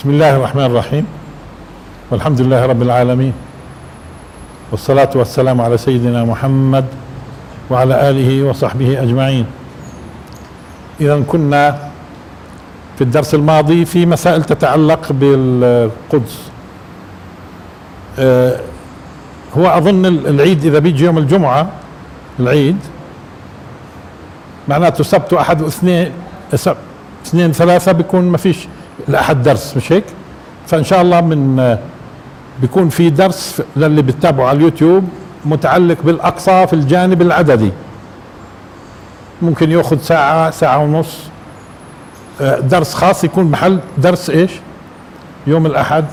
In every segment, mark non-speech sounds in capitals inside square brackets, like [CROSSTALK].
بسم الله الرحمن الرحيم والحمد لله رب العالمين والصلاة والسلام على سيدنا محمد وعلى آله وصحبه أجمعين إذا كنا في الدرس الماضي في مسائل تتعلق بالقدس هو أظن العيد إذا بيجي يوم الجمعة العيد معناته سبت وأحد واثنين اثنين ثلاثة بيكون ما فيش الأحد درس مش هيك؟ فإن شاء الله من بيكون في درس للي بتتابعوا على اليوتيوب متعلق بالأقصى في الجانب العددي. ممكن يأخذ ساعة ساعة ونص. درس خاص يكون محل درس إيش؟ يوم الأحد.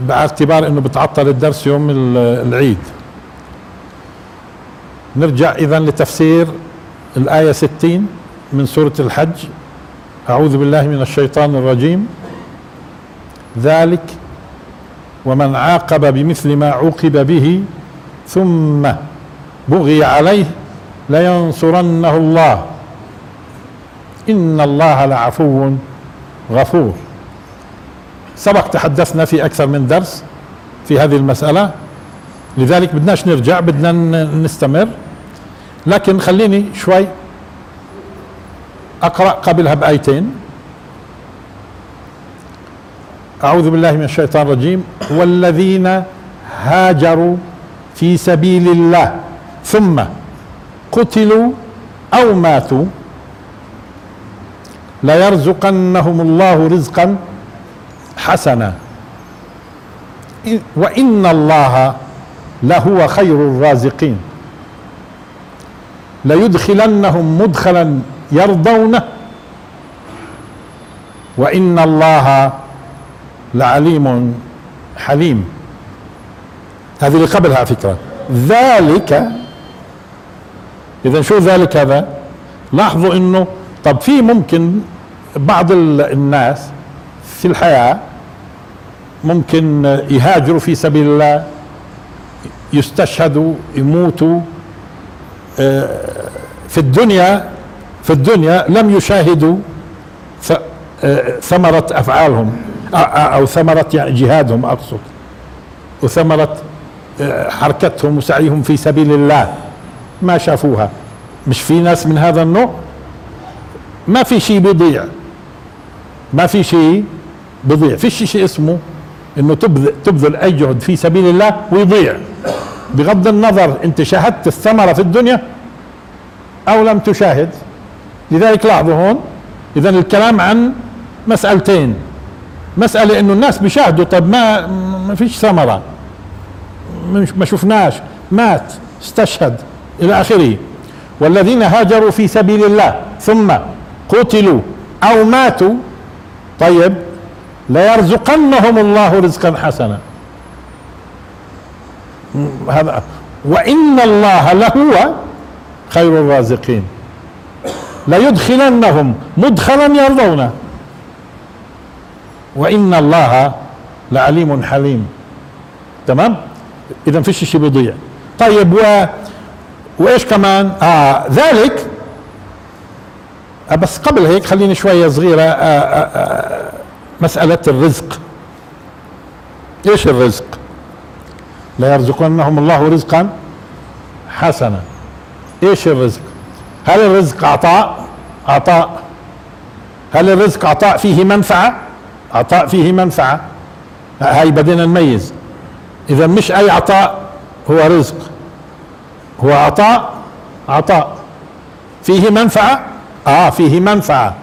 باعتبار انه بتعطل الدرس يوم العيد. نرجع اذا لتفسير الآية 60 من سورة الحج. أعوذ بالله من الشيطان الرجيم. ذلك ومن عاقب بمثل ما عوقب به ثم بغي عليه لينصرنه الله. إن الله لعفو غفور. سبق تحدثنا في أكثر من درس في هذه المسألة. لذلك بدناش نرجع بدنا نستمر. لكن خليني شوي أقرأ قبلها بايتين أعوذ بالله من الشيطان الرجيم. والذين هاجروا في سبيل الله ثم قتلوا أو ماتوا ليرزقنهم الله رزقا حسنا. وإن الله لهو خير الرازقين. ليدخلنهم مدخلا يرضونه. وإن الله لعليم حليم. هذه اللي قبلها فكرة. ذلك اذا شو ذلك هذا؟ لاحظوا إنه طب في ممكن بعض الناس في الحياة ممكن يهاجروا في سبيل الله يستشهدوا يموتوا في الدنيا في الدنيا لم يشاهدوا ثمرة أفعالهم أو ثمرة يعني جهادهم أقصد. وثمرة حركتهم وسعيهم في سبيل الله. ما شافوها. مش في ناس من هذا النوع؟ ما في شيء بيضيع ما في شيء بيضيع في شيء اسمه إنه تبذل, تبذل أي جهد في سبيل الله ويضيع. بغض النظر أنت شاهدت الثمرة في الدنيا أو لم تشاهد. لذلك لاحظوا هون اذا الكلام عن مسألتين. مسألة إنه الناس بيشاهدوا طب ما ما فيش ثمرة. ما شفناش. مات استشهد إلى آخره. والذين هاجروا في سبيل الله ثم قتلوا أو ماتوا طيب ليرزقنهم الله رزقا حسنا. هذا وإن الله لهو خير الرازقين. ليدخلنهم مدخلا يرضونه وإن الله لعليم حليم. تمام؟ اذا فيش شيء بيضيع. طيب و وإيش كمان؟ آه ذلك آه بس قبل هيك خليني شوية صغيرة آه آه آه مسألة الرزق. إيش الرزق؟ لا يرزقنهم الله رزقا حسنا. إيش الرزق؟ هل الرزق عطاء؟ عطاء. هل الرزق عطاء فيه منفعة؟ عطاء فيه منفعة. هاي بدينا نميز. إذا مش أي عطاء هو رزق. هو عطاء عطاء. فيه منفعة؟ آه فيه منفعة.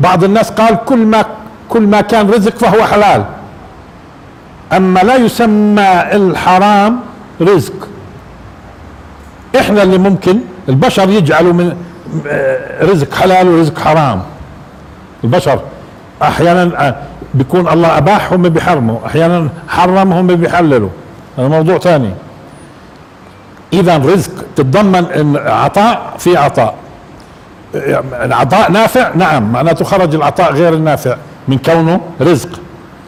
بعض الناس قال كل ما كل ما كان رزق فهو حلال. أما لا يسمى الحرام رزق. إحنا اللي ممكن البشر يجعلوا من رزق حلال ورزق حرام. البشر أحيانا بيكون الله اباح هم بيحرموا أحيانا حرم هم بيحللوا. هذا موضوع ثاني. إذا رزق تتضمن إن عطاء في عطاء. العطاء نافع؟ نعم. معناته خرج العطاء غير النافع من كونه رزق.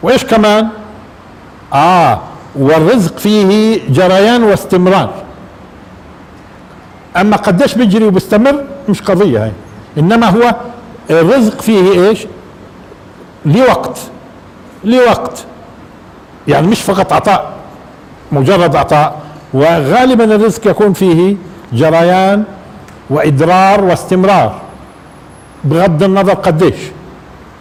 وإيش كمان؟ آه والرزق فيه جريان واستمرار. أما قديش بيجري وبيستمر مش قضية هاي. إنما هو الرزق فيه إيش؟ لوقت. لوقت. يعني مش فقط عطاء مجرد عطاء. وغالبا الرزق يكون فيه جريان وإدرار واستمرار. بغض النظر قديش.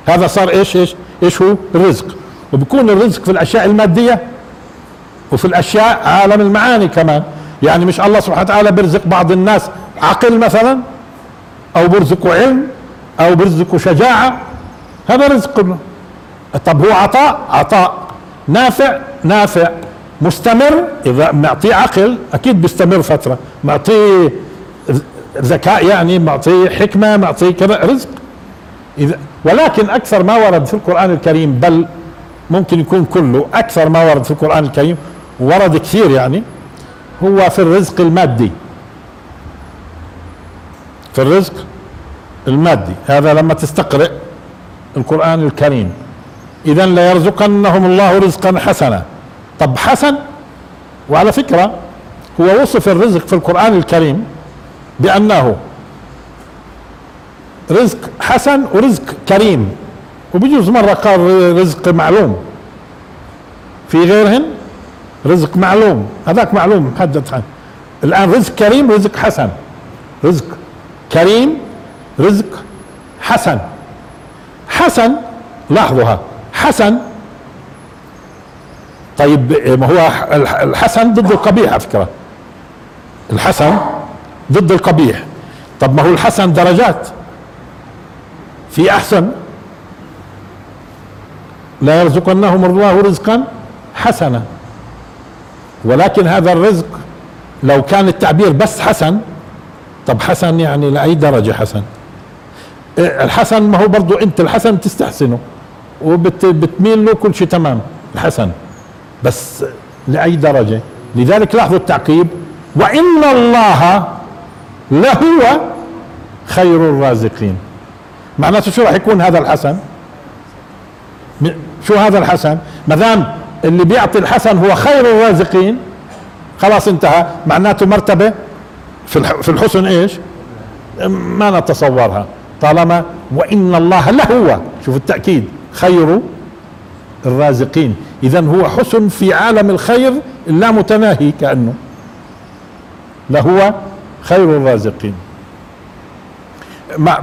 هذا صار إيش إيش إيش هو؟ الرزق وبكون الرزق في الأشياء المادية وفي الأشياء عالم المعاني كمان. يعني مش الله سبحانه وتعالى بيرزق بعض الناس عقل مثلا؟ أو بيرزقه علم؟ أو بيرزقه شجاعة؟ هذا رزق طب هو عطاء؟ عطاء. نافع؟ نافع. مستمر؟ إذا معطيه عقل أكيد بيستمر فترة. معطيه ذكاء يعني معطيه حكمة معطيه كذا رزق. إذا ولكن أكثر ما ورد في القرآن الكريم بل ممكن يكون كله أكثر ما ورد في القرآن الكريم ورد كثير يعني. هو في الرزق المادي. في الرزق المادي. هذا لما تستقرئ القرآن الكريم. إذا ليرزقنهم الله رزقا حسنا. طب حسن؟ وعلى فكرة هو وصف الرزق في القرآن الكريم بأنه رزق حسن ورزق كريم. وبيجوز مرة قال رزق معلوم. في غيرهن رزق معلوم. هذاك معلوم محدد الآن رزق كريم رزق حسن. رزق كريم رزق حسن. حسن لاحظوها. حسن. طيب ما هو الحسن ضد القبيح على فكرة. الحسن ضد القبيح. طب ما هو الحسن درجات؟ في أحسن. لا يرزقنهم الله رزقا حسنا. ولكن هذا الرزق لو كان التعبير بس حسن طب حسن يعني لأي درجة حسن؟ الحسن ما هو برضو أنت الحسن تستحسنه وبتميل له كل شيء تمام الحسن بس لأي درجة؟ لذلك لاحظوا التعقيب وإن الله لهو خير الرازقين. معناته شو راح يكون هذا الحسن؟ شو هذا الحسن؟ ما دام اللي بيعطي الحسن هو خير الرازقين. خلاص انتهى. معناته مرتبة في الحسن إيش؟ ما نتصورها. طالما وإن الله لهو شوف التأكيد خير الرازقين. اذا هو حسن في عالم الخير لا متناهي كأنه. لهو خير الرازقين.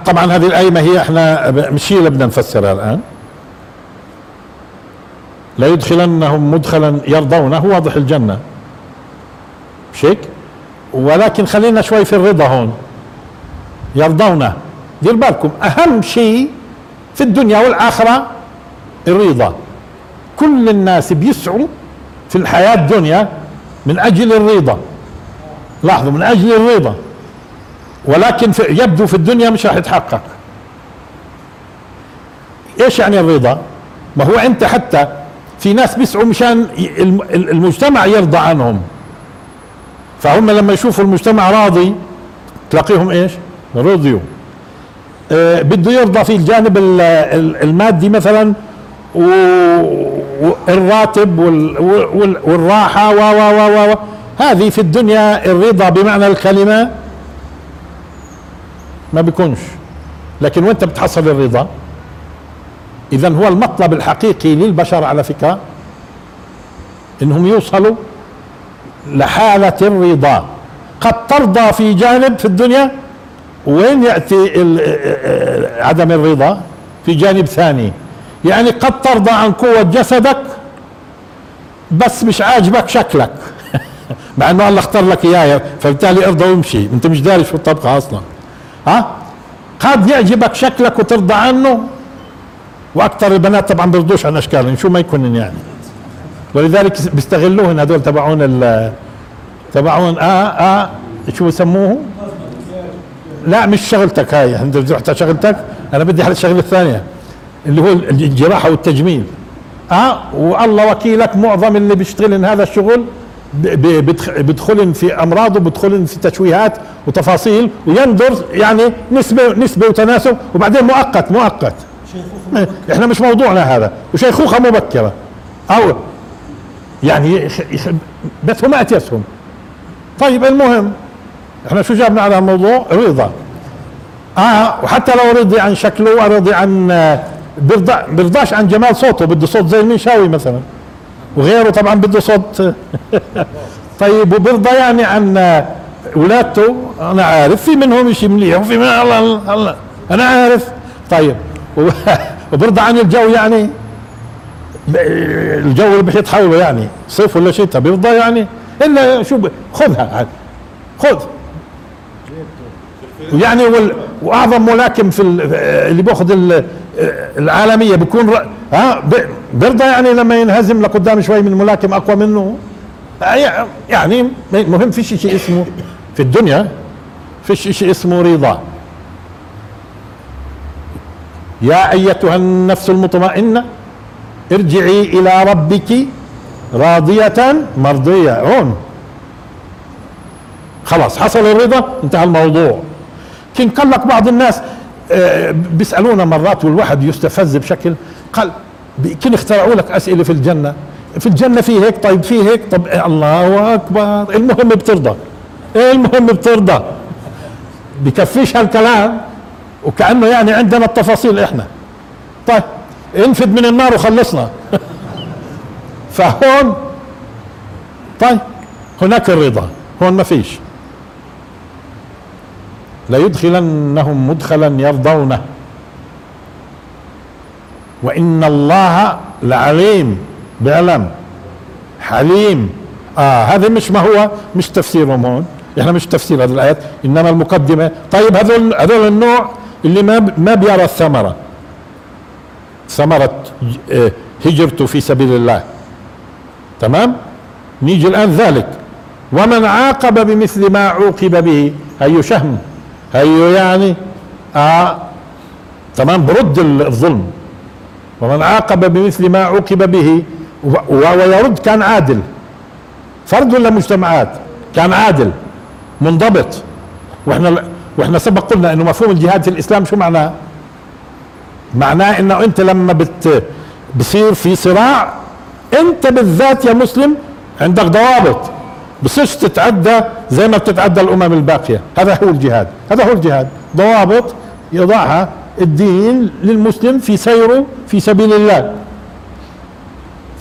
طبعا هذه الآية ما هي إحنا مش هي اللي بدنا نفسرها الآن. ليدخلنهم مدخلا يرضونه واضح الجنة. مش هيك؟ ولكن خلينا شوي في الرضا هون. يرضونه. دير بالكم أهم شيء في الدنيا والآخرة الرضا. كل الناس بيسعوا في الحياة الدنيا من أجل الرضا. لاحظوا من أجل الرضا. ولكن في يبدو في الدنيا مش راح يتحقق. إيش يعني الرضا؟ ما هو أنت حتى في ناس بيسعوا مشان المجتمع يرضى عنهم. فهم لما يشوفوا المجتمع راضي تلاقيهم إيش؟ رضيوا. آه بده يرضى في الجانب المادي مثلا والراتب والراحة و و و. هذه في الدنيا الرضا بمعنى الكلمة ما بيكونش. لكن وانت بتحصل الرضا اذا هو المطلب الحقيقي للبشر على فكرة إنهم يوصلوا لحالة الرضا قد ترضى في جانب في الدنيا وين يأتي عدم الرضا؟ في جانب ثاني. يعني قد ترضى عن قوة جسدك بس مش عاجبك شكلك. [LAUGHS] مع إنه الله اختار لك اياه فبالتالي ارضى وامشي. أنت مش داري شو الطبخة أصلا. ها؟ قد يعجبك شكلك وترضى عنه وأكثر البنات طبعا بيرضوش عن أشكالهم شو ما يكون يعني. ولذلك بيستغلوهن هذول تبعون ال تبعون آه آه شو بسموه؟ لا مش شغلتك هاي. أنت رحت شغلتك؟ أنا بدي على الشغلة الثانية اللي هو الجراحة والتجميل. آه والله وكيلك معظم اللي بيشتغلن هذا الشغل بيدخلن في أمراض وبيدخلن في تشويهات وتفاصيل وينظر يعني نسبة نسبة وتناسب وبعدين مؤقت مؤقت. إحنا مش موضوعنا هذا. وشيخوخة مبكرة. أو يعني بس هم اتيسهم طيب المهم إحنا شو جابنا على الموضوع رضا. آه وحتى لو رضي عن شكله ورضي عن بيرضى بيرضاش عن جمال صوته. بده صوت زي المنشاوي مثلا. وغيره طبعا بده صوت. [LAUGHS] طيب وبيرضى يعني عن ولادته. أنا عارف في منهم شيء مليح وفي منهم الله الله أنا عارف. طيب وبرضى عن الجو يعني. الجو اللي بحيط حوله يعني. صيف ولا شتاء بيرضى يعني. إلا شو خذها خذ. يعني وال... وأعظم ملاكم في اللي بيأخذ العالمية بيكون ها بيرضى يعني لما ينهزم لقدام شوي من ملاكم أقوى منه. يعني مهم فيش شيء اسمه في الدنيا فيش شيء اسمه رضا. يا أيتها النفس المطمئنة ارجعي إلى ربك راضية مرضية. هون خلاص حصل الرضا انتهى الموضوع. كان قال لك بعض الناس آه، بيسألونا مرات والواحد يستفز بشكل قال كن اخترعوا لك أسئلة في الجنة. في الجنة في هيك طيب في هيك طب الله أكبر. المهم بترضى. المهم بترضى. بكفيش هالكلام. وكأنه يعني عندنا التفاصيل إحنا. طيب انفد من النار وخلصنا. [LAUGHS] فهون طيب هناك الرضا. هون ما فيش. ليدخلنهم مدخلا يرضونه. وإن الله لعليم بيعلم حليم. آه هذا مش ما هو مش تفسيرهم هون. إحنا مش تفسير هذه الآيات إنما المقدمة. طيب هذول هذول النوع اللي ما ما بيرى الثمرة. ثمرة آه، هجرته في سبيل الله. تمام؟ نيجي الآن ذلك. ومن عاقب بمثل ما عوقب به اي شهم. هي يعني آه تمام؟ برد الظلم. ومن عاقب بمثل ما عوقب به ويرد كان عادل. فرد ولا مجتمعات؟ كان عادل. منضبط. وإحنا وإحنا سبق قلنا إنه مفهوم الجهاد في الإسلام شو معناه؟ معناه إنه أنت لما بت بصير في صراع أنت بالذات يا مسلم عندك ضوابط. بصيرش تتعدى زي ما بتتعدى الأمم الباقية. هذا هو الجهاد. هذا هو الجهاد. ضوابط يضعها الدين للمسلم في سيره في سبيل الله.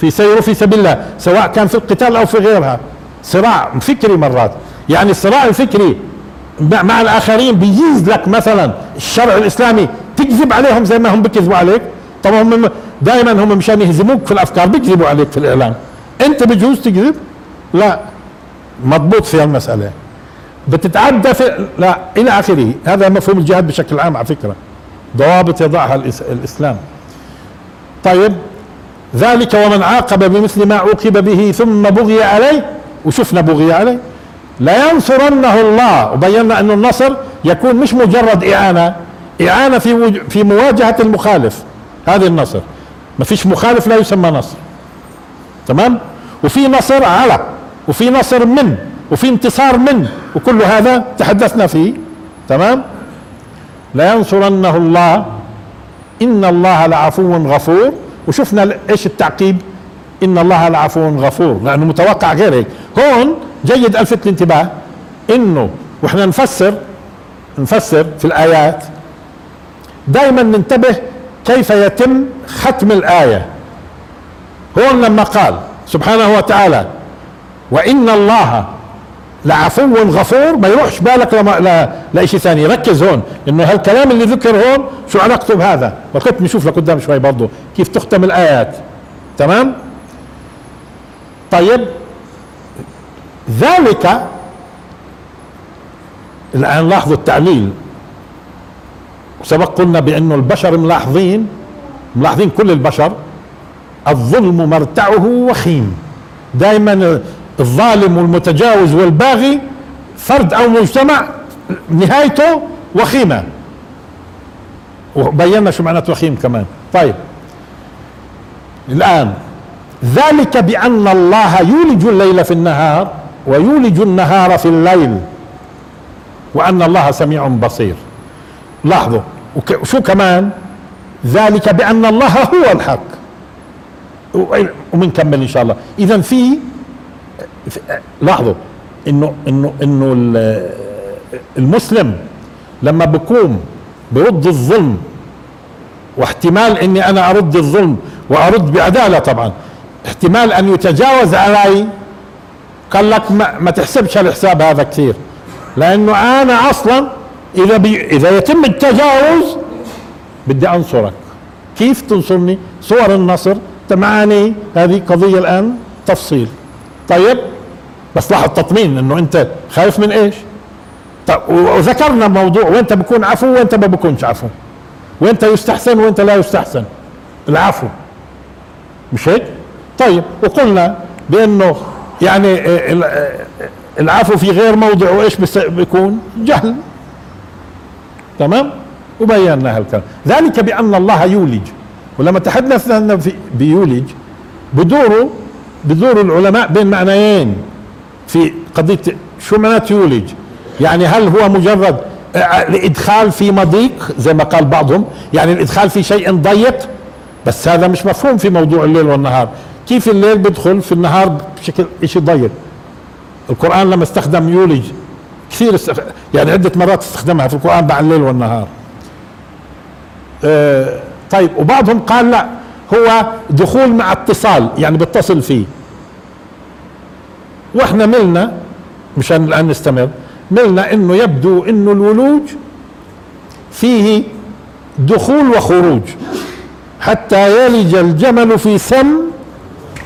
في سيره في سبيل الله سواء كان في القتال أو في غيرها. صراع فكري مرات. يعني الصراع الفكري مع الآخرين بيجيز لك مثلا الشرع الإسلامي تكذب عليهم زي ما هم بيكذبوا عليك. طبعا هم دائما هم مشان يهزموك في الأفكار بيكذبوا عليك في الإعلام. أنت بجوز تكذب لا. مضبوط في المسألة. بتتعدى في لا إلى آخره. هذا مفهوم الجهاد بشكل عام على فكرة. ضوابط يضعها الإسلام. طيب. ذلك ومن عاقب بمثل ما عوقب به ثم بغي عليه وشفنا بغي عليه. لا ينصرنه الله. وبينا أن النصر يكون مش مجرد إعانة إعانة في في مواجهة المخالف. هذا النصر. ما فيش مخالف لا يسمى نصر. تمام؟ وفي نصر على وفي نصر من وفي انتصار من وكل هذا تحدثنا فيه. تمام؟ لا ينصرنه الله. إن الله لعفو غفور. وشفنا إيش التعقيب؟ إن الله لعفو غفور. لأنه متوقع غير هيك هون جيد الفت الانتباه إنه وإحنا نفسر نفسر في الآيات دائما ننتبه كيف يتم ختم الآية. هون لما قال سبحانه وتعالى وإن الله لعفو غفور ما يروحش بالك لما لشيء ثاني. ركز هون إنه هالكلام اللي ذكر هون شو علاقته بهذا؟ وكنت نشوف لقدام شوي برضه كيف تختم الآيات. تمام؟ طيب ذلك الان لاحظوا التعليل. سبق قلنا بانه البشر ملاحظين ملاحظين كل البشر الظلم مرتعه وخيم. دائما الظالم والمتجاوز والباغي فرد أو مجتمع نهايته وخيمة. وبينا شو معنات وخيم كمان. طيب. الآن ذلك بأن الله يولج الليل في النهار ويولج النهار في الليل. وأن الله سميع بصير. لاحظوا وشو كمان؟ ذلك بأن الله هو الحق. ومنكمل إن شاء الله. إذا في لاحظوا إنه إنه إنه المسلم لما بقوم برد الظلم واحتمال إني أنا أرد الظلم وأرد بعدالة طبعا احتمال أن يتجاوز علي قال لك ما, ما تحسبش الحساب هذا كثير. لأنه أنا أصلا إذا بي إذا يتم التجاوز بدي أنصرك. كيف تنصرني؟ صور النصر. معاني هذه قضية الآن تفصيل. طيب بس لاحظ تطمين إنه أنت خايف من إيش؟ طيب وذكرنا موضوع وأنت بكون عفو وأنت ما بكونش عفو. وأنت يستحسن وأنت لا يستحسن. العفو. مش هيك؟ طيب وقلنا بأنه يعني العفو في غير موضع وإيش بيكون جهل. تمام؟ وبينا هالكلام. ذلك بأن الله يولج. ولما تحدثنا بيولج بدوروا بدور العلماء بين معنيين في قضية شو معنات يولج. يعني هل هو مجرد الإدخال في مضيق زي ما قال بعضهم؟ يعني الإدخال في شيء ضيق؟ بس هذا مش مفهوم في موضوع الليل والنهار. كيف الليل بدخل في النهار بشكل شيء ضيق القرآن لما استخدم يولج كثير. يعني عدة مرات استخدمها في القرآن بعد الليل والنهار آه طيب وبعضهم قال لا هو دخول مع اتصال يعني بتصل فيه وإحنا ملنا مشان الآن نستمر ملنا إنه يبدو إنه الولوج فيه دخول وخروج حتى يلج الجمل في سم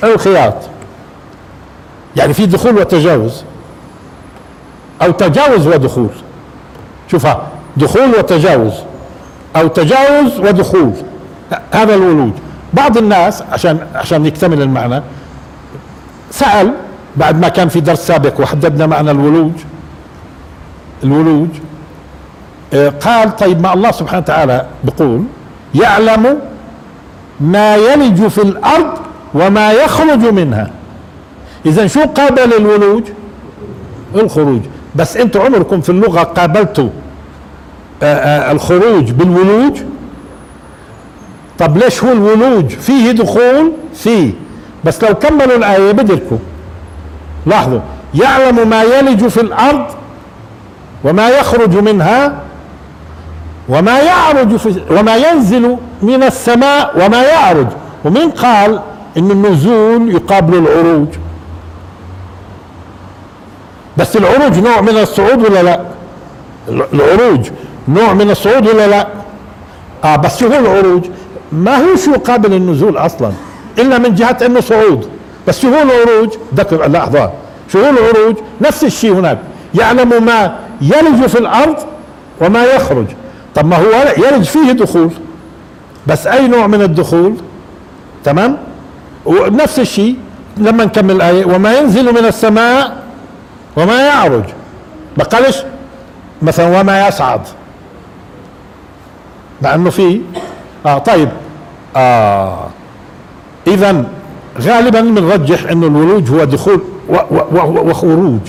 الخياط يعني في دخول وتجاوز. أو تجاوز ودخول. شوفها دخول وتجاوز. أو تجاوز ودخول. هذا الولوج بعض الناس عشان عشان يكتمل المعنى سأل بعد ما كان في درس سابق وحددنا معنى الولوج الولوج آه، قال طيب ما الله سبحانه وتعالى بيقول يعلم ما يلج في الأرض وما يخرج منها. اذا شو قابل الولوج؟ الخروج. بس أنتم عمركم في اللغة قابلتوا آه، آه، الخروج بالولوج؟ طب ليش هو الولوج؟ فيه دخول؟ فيه. بس لو كملوا الآية بدركوا. لاحظوا. يعلم ما يلج في الأرض وما يخرج منها وما يعرج في وما ينزل من السماء وما يعرج. ومن قال إن النزول يقابل العروج. بس العروج نوع من الصعود ولا لا؟ العروج نوع من الصعود ولا لا؟ آه بس شو هو العروج؟ ما هو شو قابل النزول أصلا؟ إلا من جهة إنه صعود. بس شو هو العروج؟ ذكر لحظه شو هو العروج؟ نفس الشيء هناك. يعلم ما يلج في الأرض وما يخرج. طب ما هو يلج فيه دخول. بس أي نوع من الدخول؟ تمام؟ ونفس الشيء لما نكمل الآية وما ينزل من السماء وما يعرج. ما قالش مثلا وما يصعد. مع إنه في آه طيب. آه اذا غالبا بنرجح إنه الولوج هو دخول وخروج.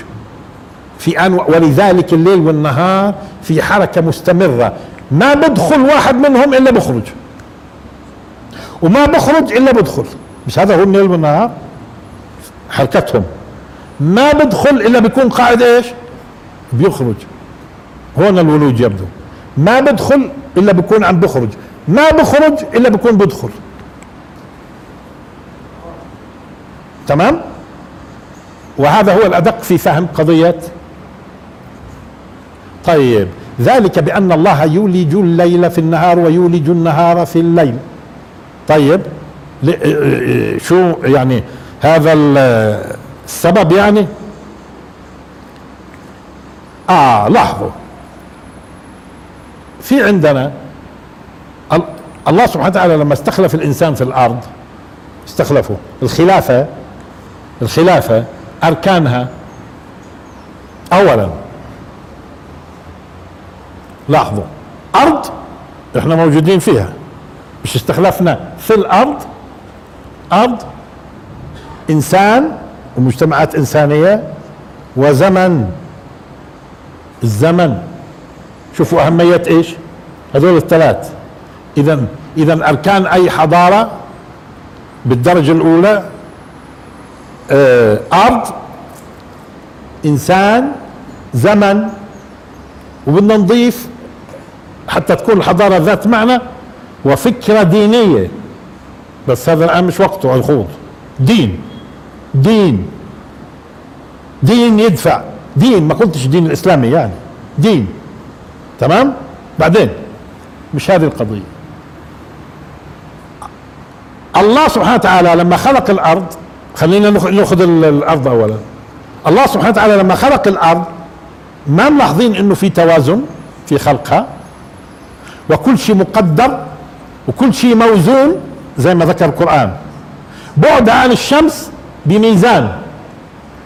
في ان ولذلك الليل والنهار في حركة مستمرة. ما بدخل واحد منهم إلا بخرج. وما بخرج إلا بدخل. مش هذا هو الليل والنهار؟ حركتهم. ما بدخل إلا بيكون قاعد إيش؟ بيخرج. هون الولوج يبدو. ما بدخل إلا بيكون عم بخرج. ما بخرج إلا بيكون بدخل. تمام؟ وهذا هو الأدق في فهم قضية. طيب ذلك بأن الله يولج الليل في النهار ويولج النهار في الليل. طيب شو يعني هذا السبب يعني؟ آه لاحظوا. في عندنا الله سبحانه وتعالى لما استخلف الإنسان في الأرض استخلفه الخلافة الخلافة أركانها. اولا لاحظوا أرض إحنا موجودين فيها مش استخلفنا في الأرض ارض إنسان ومجتمعات إنسانية وزمن. الزمن. شوفوا أهمية إيش؟ هذول الثلاث. اذا اذا أركان أي حضارة بالدرجة الأولى آه أرض إنسان زمن وبدنا نضيف حتى تكون الحضارة ذات معنى وفكرة دينية. بس هذا الآن مش وقته الخوض. دين. دين. دين يدفع. دين ما قلتش دين الإسلامي يعني. دين. تمام؟ بعدين مش هذه القضية. الله سبحانه وتعالى لما خلق الأرض خلينا ناخذ الأرض أولا. الله سبحانه وتعالى لما خلق الأرض ما ملاحظين إنه في توازن في خلقها؟ وكل شيء مقدر وكل شيء موزون زي ما ذكر القرآن. بعد عن الشمس بميزان.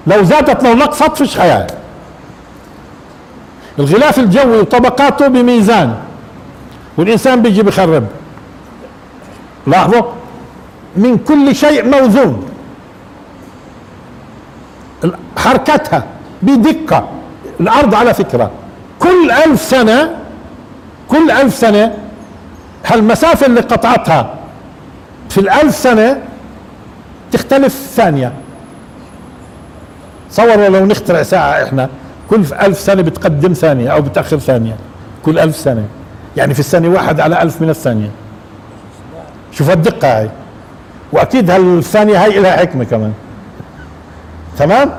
لو زادت لو نقصت فيش حياة الغلاف الجوي وطبقاته بميزان. والإنسان بيجي بخرب لاحظوا؟ من كل شيء موزون. حركتها بدقة. الأرض على فكرة. كل ألف سنة كل ألف سنة هالمسافة اللي قطعتها في الألف سنة تختلف ثانية. تصوروا لو نخترع ساعة إحنا. كل ألف سنة بتقدم ثانية أو بتأخر ثانية. كل ألف سنة. يعني في الثانية واحد على ألف من الثانية. شوف الدقة هاي. وأكيد هالثانية هاي لها حكمة كمان. تمام؟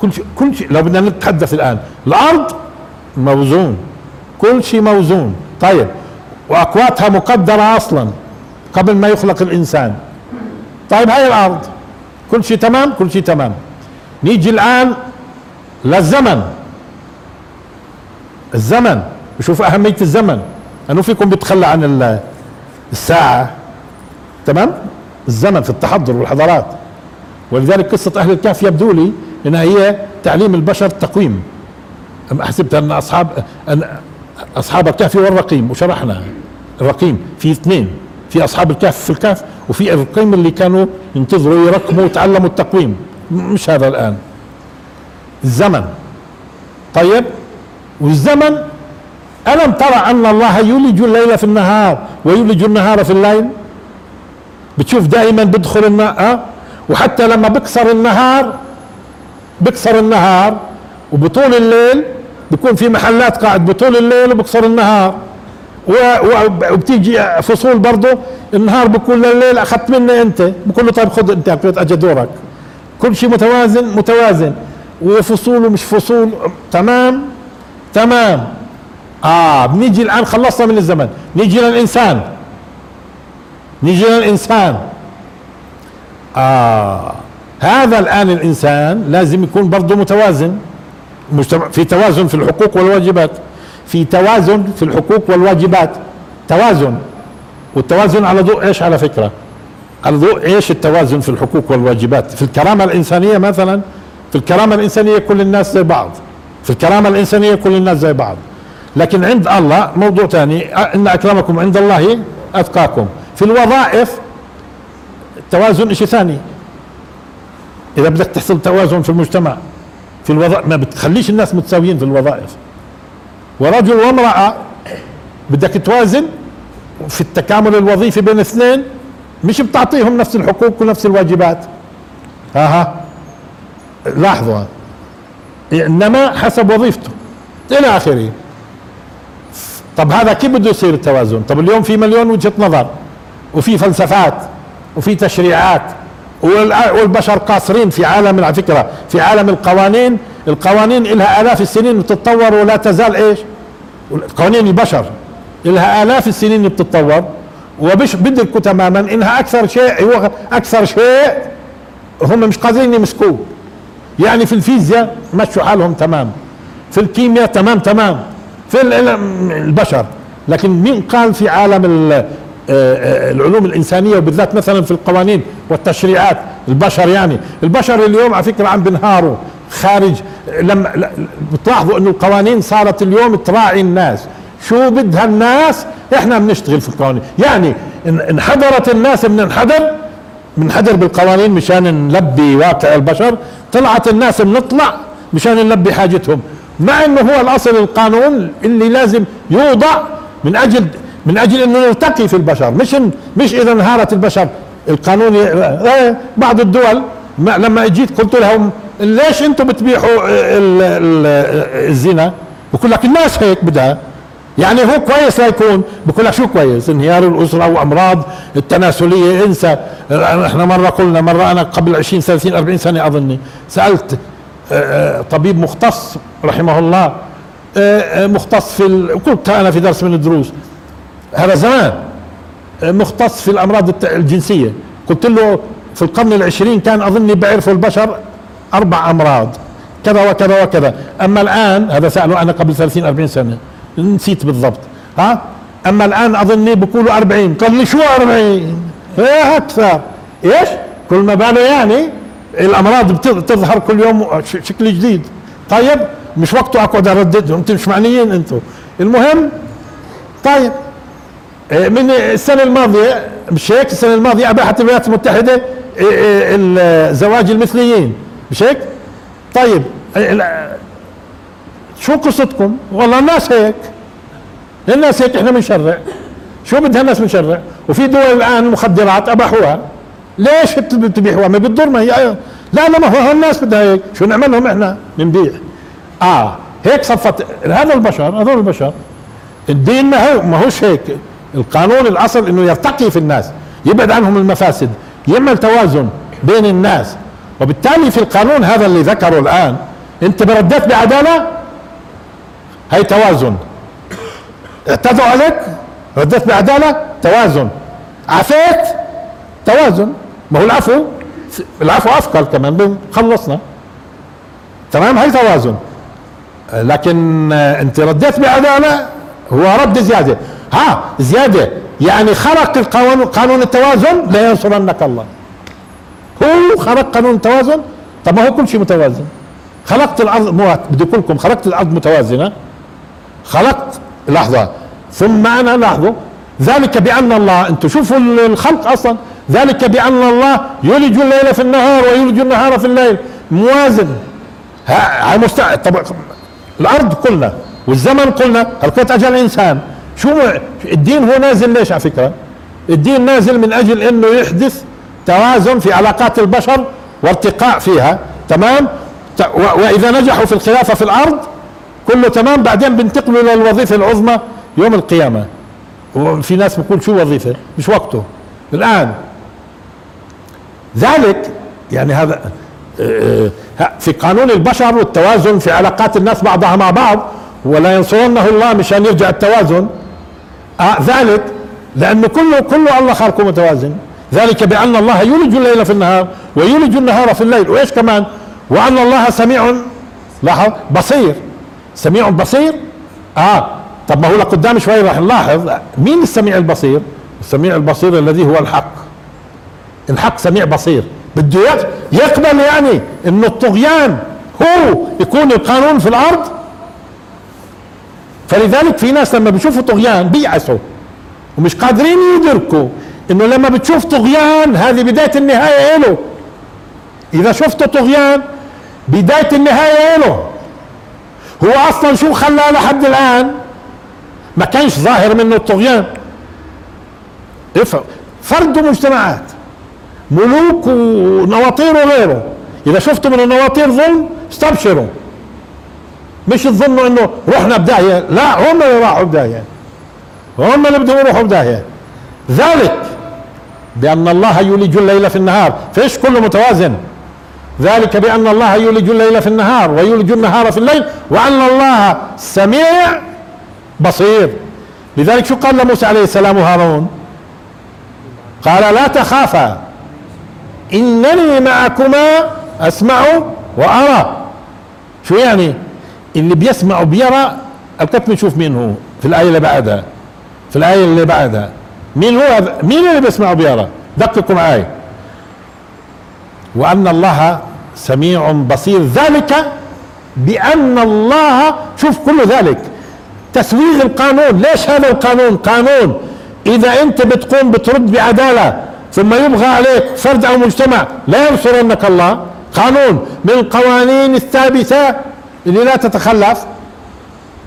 كل شيء كل شيء لو بدنا نتحدث الآن. الأرض موزون. كل شيء موزون. طيب. وأقواتها مقدرة أصلا. قبل ما يخلق الإنسان. طيب هاي الأرض. كل شيء تمام؟ كل شيء تمام. نيجي الآن للزمن. الزمن. بشوف أهمية الزمن. أنه فيكم بيتخلى عن الساعة. تمام؟ الزمن في التحضر والحضارات. ولذلك قصة أهل الكهف يبدو لي إنها هي تعليم البشر التقويم حسبت أن اصحاب أن أصحاب الكهف والرقيم وشرحنا. الرقيم. في اثنين. في أصحاب الكهف في الكهف وفي الرقيم اللي كانوا ينتظروا يرقموا ويتعلموا التقويم. مش هذا الآن. الزمن. طيب؟ والزمن ألم ترى أن الله يولج الليل في النهار ويولج النهار في الليل؟ بتشوف دائما بدخل النهار؟ وحتى لما بكسر النهار بكسر النهار وبطول الليل بيكون في محلات قاعد بطول الليل وبكسر النهار. وبتيجي فصول برضه النهار بكون لليل أخذت مني أنت. بقول له طيب خذ أنت اجى دورك. كل شيء متوازن متوازن. وفصول ومش فصول تمام؟ تمام. آه بنيجي الآن خلصنا من الزمن. نيجي للإنسان. نيجي للإنسان. آه هذا الآن الإنسان لازم يكون برضه متوازن. في توازن في الحقوق والواجبات. في توازن في الحقوق والواجبات. توازن. والتوازن على ضوء إيش على فكرة؟ على ضوء إيش التوازن في الحقوق والواجبات؟ في الكرامة الإنسانية مثلا في الكرامة الإنسانية كل الناس زي بعض. في الكرامة الإنسانية كل الناس زي بعض. لكن عند الله موضوع ثاني إن أكرمكم عند الله أتقاكم. في الوظائف التوازن شيء ثاني. إذا بدك تحصل توازن في المجتمع في الوظائف ما بتخليش الناس متساويين في الوظائف. ورجل وامرأة بدك توازن في التكامل الوظيفي بين اثنين مش بتعطيهم نفس الحقوق ونفس الواجبات. ها ها. لاحظوا إنما حسب وظيفته. إلى آخره. طب هذا كيف بده يصير التوازن؟ طب اليوم في مليون وجهة نظر وفي فلسفات وفي تشريعات والبشر قاصرين في عالم على فكرة في عالم القوانين. القوانين لها آلاف السنين بتتطور ولا تزال إيش؟ قوانين البشر لها آلاف السنين بتتطور وبش بدركوا تماما إنها أكثر شيء هو أكثر شيء هم مش قادرين يمسكوه. يعني في الفيزياء مشوا حالهم تمام في الكيمياء تمام تمام في البشر. لكن مين قال في عالم آه، آه، العلوم الإنسانية وبالذات مثلا في القوانين والتشريعات؟ البشر يعني. البشر اليوم على فكرة عم بنهاروا خارج لما بتلاحظوا انه القوانين صارت اليوم تراعي الناس. شو بدها الناس؟ إحنا بنشتغل في القوانين. يعني انحدرت الناس بننحدر بنحدر بالقوانين مشان نلبي واقع البشر. طلعت الناس بنطلع مشان نلبي حاجتهم. مع إنه هو الأصل القانون اللي لازم يوضع من أجل من أجل إنه نرتقي في البشر. مش مش إذا انهارت البشر. القانون إيه، بعض الدول لما اجيت قلت لهم ليش أنتم بتبيحوا الزنا؟ بقول لك الناس هيك بدها. يعني هو كويس لا يكون. بقول لك شو كويس؟ انهيار الأسرة وأمراض التناسلية. انسى. إحنا مرة قلنا مرة أنا قبل 20 30 40 سنة أظني سألت آه، آه، طبيب مختص رحمه الله آه، مختص في ال... كنت أنا في درس من الدروس. هذا زمان مختص في الأمراض الجنسية. قلت له في القرن العشرين كان أظني بعرفوا البشر أربع أمراض. كذا وكذا وكذا. أما الآن هذا ساله أنا قبل 30 40 سنة. نسيت بالضبط. ها؟ أما الآن أظني بقولوا 40 قال لي شو 40 إيه أكثر. إيش؟ كل ما باله يعني الأمراض بتظهر كل يوم شكل جديد. طيب مش وقته اقعد ارددهم أنتم مش معنيين أنتم. المهم طيب. إيه، من السنة الماضية مش هيك؟ السنة الماضية أباحت الولايات المتحدة إيه، إيه، زواج المثليين. مش هيك؟ طيب شو قصتكم؟ والله الناس هيك. الناس هيك إحنا بنشرع. شو بدها الناس بنشرع؟ وفي دول الآن مخدرات أباحوها. ليش بتبيحوها؟ ما بتضر ما هي لا لا ما هو الناس بدها هيك. شو نعمل لهم إحنا؟ بنبيع آه هيك صفت هذا البشر هذول البشر. الدين ما هو ما هوش هيك. القانون الأصل إنه يرتقي في الناس يبعد عنهم المفاسد يعمل توازن بين الناس. وبالتالي في القانون هذا اللي ذكره الآن انت بردت بعدالة؟ هي توازن. اعتدوا عليك؟ ردت بعدالة؟ توازن. عفيت توازن. ما هو العفو؟ العفو أثقل كمان خلصنا. تمام؟ هي توازن. لكن انت رديت بعدالة هو رد زيادة. ها زيادة. يعني خرق القانون قانون التوازن لا ينصرنك الله. هو خرق قانون التوازن طب ما هو كل شيء متوازن. خلقت الأرض مو بدي لكم خلقت الأرض متوازنة. خلقت لحظة. ثم أنا لاحظوا ذلك بأن الله أنتم شوفوا الخلق أصلا. ذلك بأن الله يولج الليل في النهار ويولج النهار في الليل. موازن. هاي مستع طب الأرض قلنا والزمن قلنا خلقت أجل الانسان شو الدين هو نازل ليش على فكرة؟ الدين نازل من أجل إنه يحدث توازن في علاقات البشر وارتقاء فيها تمام؟ وإذا نجحوا في الخلافه في الأرض كله تمام بعدين بينتقلوا للوظيفه العظمى يوم القيامة. وفي ناس بيقول شو وظيفة؟ مش وقته. الآن. ذلك يعني هذا آه، آه، في قانون البشر والتوازن في علاقات الناس بعضها مع بعض ولا ينصرنه الله مشان يرجع التوازن. آه ذلك لأنه كله كله الله خلقه متوازن. ذلك بأن الله يولج الليل في النهار ويولج النهار في الليل. وإيش كمان؟ وأن الله سميع لاحظ بصير. سميع بصير؟ آه. طب ما هو لقدام شوي راح نلاحظ مين السميع البصير؟ السميع البصير الذي هو الحق. الحق سميع بصير. بده يقبل يعني إنه الطغيان هو يكون القانون في الأرض. فلذلك في ناس لما بيشوفوا طغيان بيأسوا ومش قادرين يدركوا. إنه لما بتشوف طغيان هذه بداية النهاية له إذا شفت طغيان بداية النهاية له هو أصلا شو خلاه لحد الآن؟ ما كانش ظاهر منه الطغيان. فرد مجتمعات ملوك ونواطير وغيره. إذا شفتوا من النواطير ظلم استبشروا. مش تظنوا إنه رحنا بداهيه لا هم اللي راحوا بداهيه هم اللي بدهم يروحوا بداهيه ذلك بأن الله يولج الليل في النهار. فيش كله متوازن؟ ذلك بأن الله يولج الليل في النهار ويولج النهار في الليل وأن الله سميع بصير. لذلك شو قال لموسى عليه السلام وهارون؟ قال لا تخافا إنني معكما أسمع وأرى. شو يعني؟ اللي بيسمع وبيرى الكتب نشوف مين هو؟ في الآية اللي بعدها. في الآية اللي بعدها. مين هو مين اللي بيسمع وبيرى دققوا معي وأن الله سميع بصير. ذلك بأن الله شوف كل ذلك. تسويغ القانون. ليش هذا القانون؟ قانون. إذا أنت بتقوم بترد بعدالة ثم يبغى عليك فرد أو مجتمع لا ينصرنك الله. قانون. من القوانين الثابتة اللي لا تتخلف.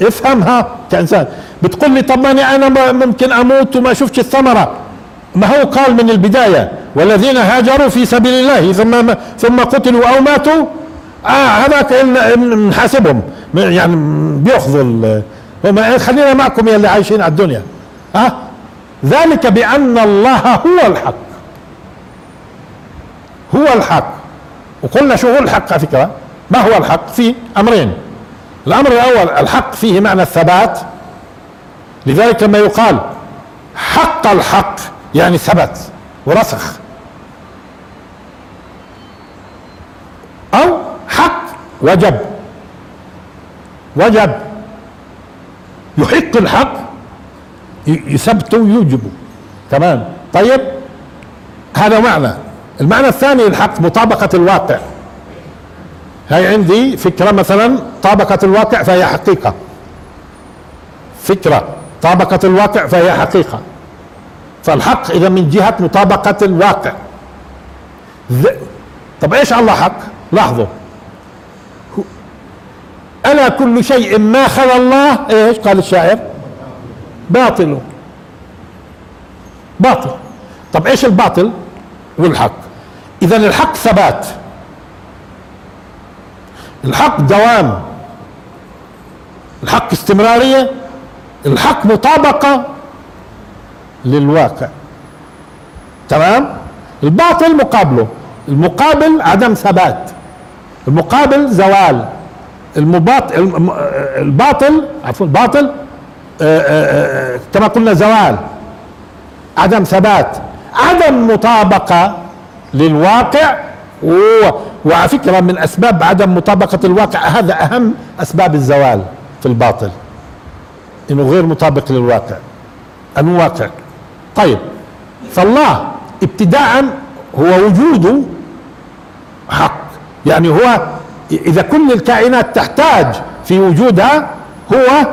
افهمها كإنسان. بتقول لي طب ماني أنا ممكن أموت وما شفتش الثمرة. ما هو قال من البداية والذين هاجروا في سبيل الله ثم ثم قتلوا أو ماتوا آه هذاك نحاسبهم. يعني بيأخذوا هم خلينا معكم يا اللي عايشين على الدنيا. ها ذلك بأن الله هو الحق. هو الحق. وقلنا شو هو الحق على فكرة؟ ما هو الحق؟ في أمرين. الأمر الأول الحق فيه معنى الثبات. لذلك لما يقال حق الحق يعني ثبت ورسخ. أو حق وجب. وجب. يحق الحق يثبته ويوجبه تمام؟ طيب؟ هذا معنى. المعنى الثاني الحق مطابقة الواقع. هاي عندي فكرة مثلا طابقة الواقع فهي حقيقة. فكرة. طابقة الواقع فهي حقيقة. فالحق إذا من جهة مطابقة الواقع. طب إيش الله حق؟ لاحظوا. ألا كل شيء ما خلا الله؟ إيش قال الشاعر؟ باطل. باطل. طب إيش الباطل؟ والحق إذا الحق ثبات. الحق دوام. الحق استمرارية. الحق مطابقة للواقع. تمام؟ الباطل مقابله. المقابل عدم ثبات. المقابل زوال. المباطل الباطل عفوا الباطل آه، آه، آه، كما قلنا زوال. عدم ثبات. عدم مطابقة للواقع. وعلى فكرة من أسباب عدم مطابقة الواقع هذا أهم أسباب الزوال في الباطل. إنه غير مطابق للواقع. الواقع طيب فالله ابتداء هو وجوده حق. يعني هو إذا كل الكائنات تحتاج في وجودها هو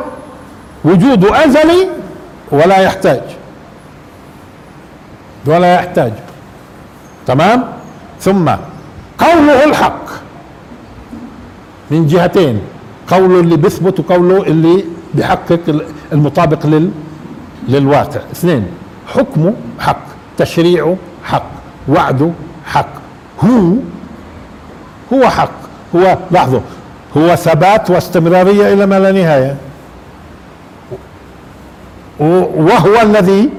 وجود أزلي ولا يحتاج. ولا يحتاج. تمام؟ ثم قوله الحق من جهتين قوله اللي بيثبت وقوله اللي بيحقق المطابق لل للواقع. اثنين حكمه حق تشريعه حق وعده حق. هو هو حق. هو لاحظوا هو ثبات واستمرارية إلى ما لا نهاية. وهو الذي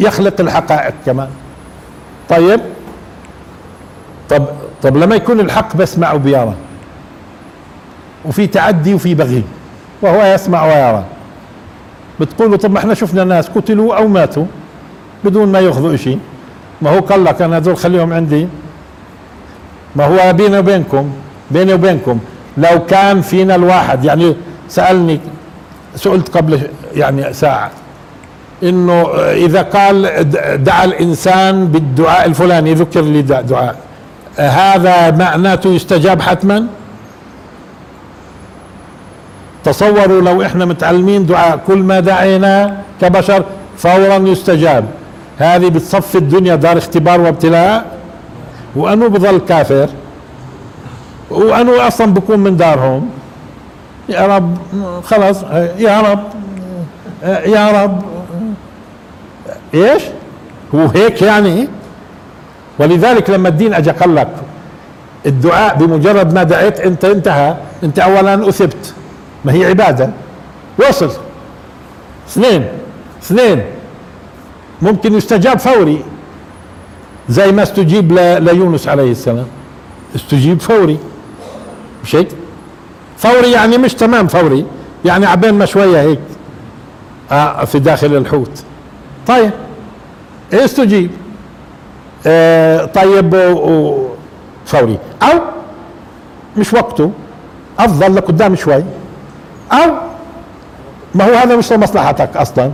يخلق الحقائق كمان طيب؟ طب طب لما يكون الحق بسمع وبيرى وفي تعدي وفي بغي. وهو يسمع ويرى. بتقولوا طب ما إحنا شفنا ناس قتلوا أو ماتوا بدون ما يأخذوا شيء ما هو قال لك أنا هذول خليهم عندي. ما هو بيني وبينكم؟ بيني وبينكم. لو كان فينا الواحد يعني سألني سئلت قبل يعني ساعة إنه إذا قال دعا الإنسان بالدعاء الفلاني ذكر لي دعاء. هذا معناته يستجاب حتما؟ تصوروا لو إحنا متعلمين دعاء كل ما دعينا كبشر فورا يستجاب. هذه بتصفي الدنيا دار اختبار وابتلاء. وانه بظل كافر. وانه أصلا بكون من دارهم. يا رب خلاص يا رب يا رب. إيش؟ هو هيك يعني؟ ولذلك لما الدين اجى قال لك الدعاء بمجرد ما دعيت أنت انتهى. أنت اولا أثبت. ما هي عبادة. وصل. اثنين. اثنين. ممكن يستجاب فوري. زي ما استجيب ليونس عليه السلام. استجيب فوري. مش هيك فوري يعني مش تمام فوري. يعني عبين ما شوية هيك آه في داخل الحوت. طيب. استجيب؟ آه طيب فوري. أو مش وقته. أفضل لقدام شوي. أو ما هو هذا مش لمصلحتك أصلا.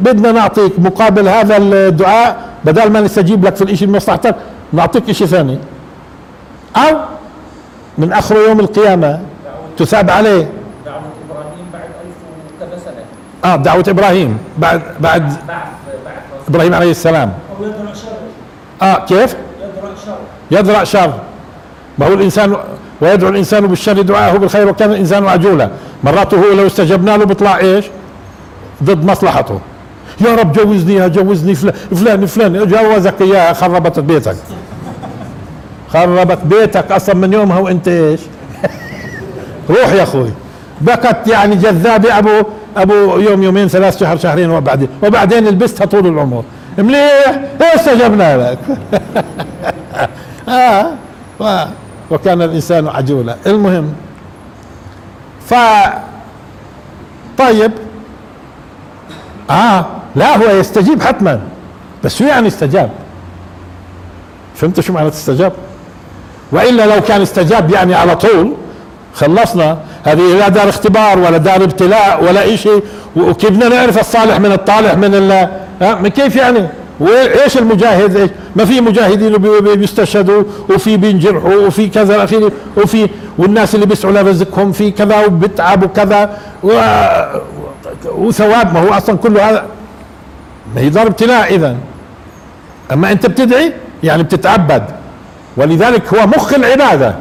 بدنا نعطيك مقابل هذا الدعاء بدل ما نستجيب لك في الإشي لمصلحتك نعطيك إشي ثاني. أو من آخر يوم القيامة تثاب عليه. دعوة إبراهيم بعد ألف سنة. آه دعوة إبراهيم بعد بعد بعد, بعد إبراهيم عليه السلام. آه كيف؟ يدرع شر. يدرع شر. ما هو الإنسان ويدعو الإنسان بالشر دعاءه بالخير وكان الإنسان عجولا. مرات هو لو استجبنا له بيطلع إيش؟ ضد مصلحته. يا رب جوزني يا جوزني فلان فلان جوزك اياها خربت بيتك. خربت بيتك أصلا من يومها وأنت إيش؟ [LAUGHS] روح يا أخوي. بكت يعني جذابة أبو أبو يوم يومين ثلاث شهر شهرين وبعدين وبعدين لبستها طول العمر. مليح استجبنا لك؟ [LAUGHS] آه و- وكان الإنسان عجولا. المهم ف طيب آه لا هو يستجيب حتما بس شو يعني استجاب؟ فهمت شو معنى استجاب؟ وإلا لو كان استجاب يعني على طول خلصنا. هذه لا دار اختبار ولا دار ابتلاء ولا شيء وكيف بدنا نعرف الصالح من الطالح من ال ها من كيف يعني؟ وإيش المجاهد؟ إيش؟ ما في مجاهدين بي- بي- بيستشهدوا وفي بينجرحوا وفي كذا إلى اخره وفي والناس اللي بيسعوا لرزقهم في كذا وبتعب وكذا و وثواب ما هو أصلا كله هذا ما هي دار ابتلاء اذا أما أنت بتدعي يعني بتتعبد. ولذلك هو مخ العبادة.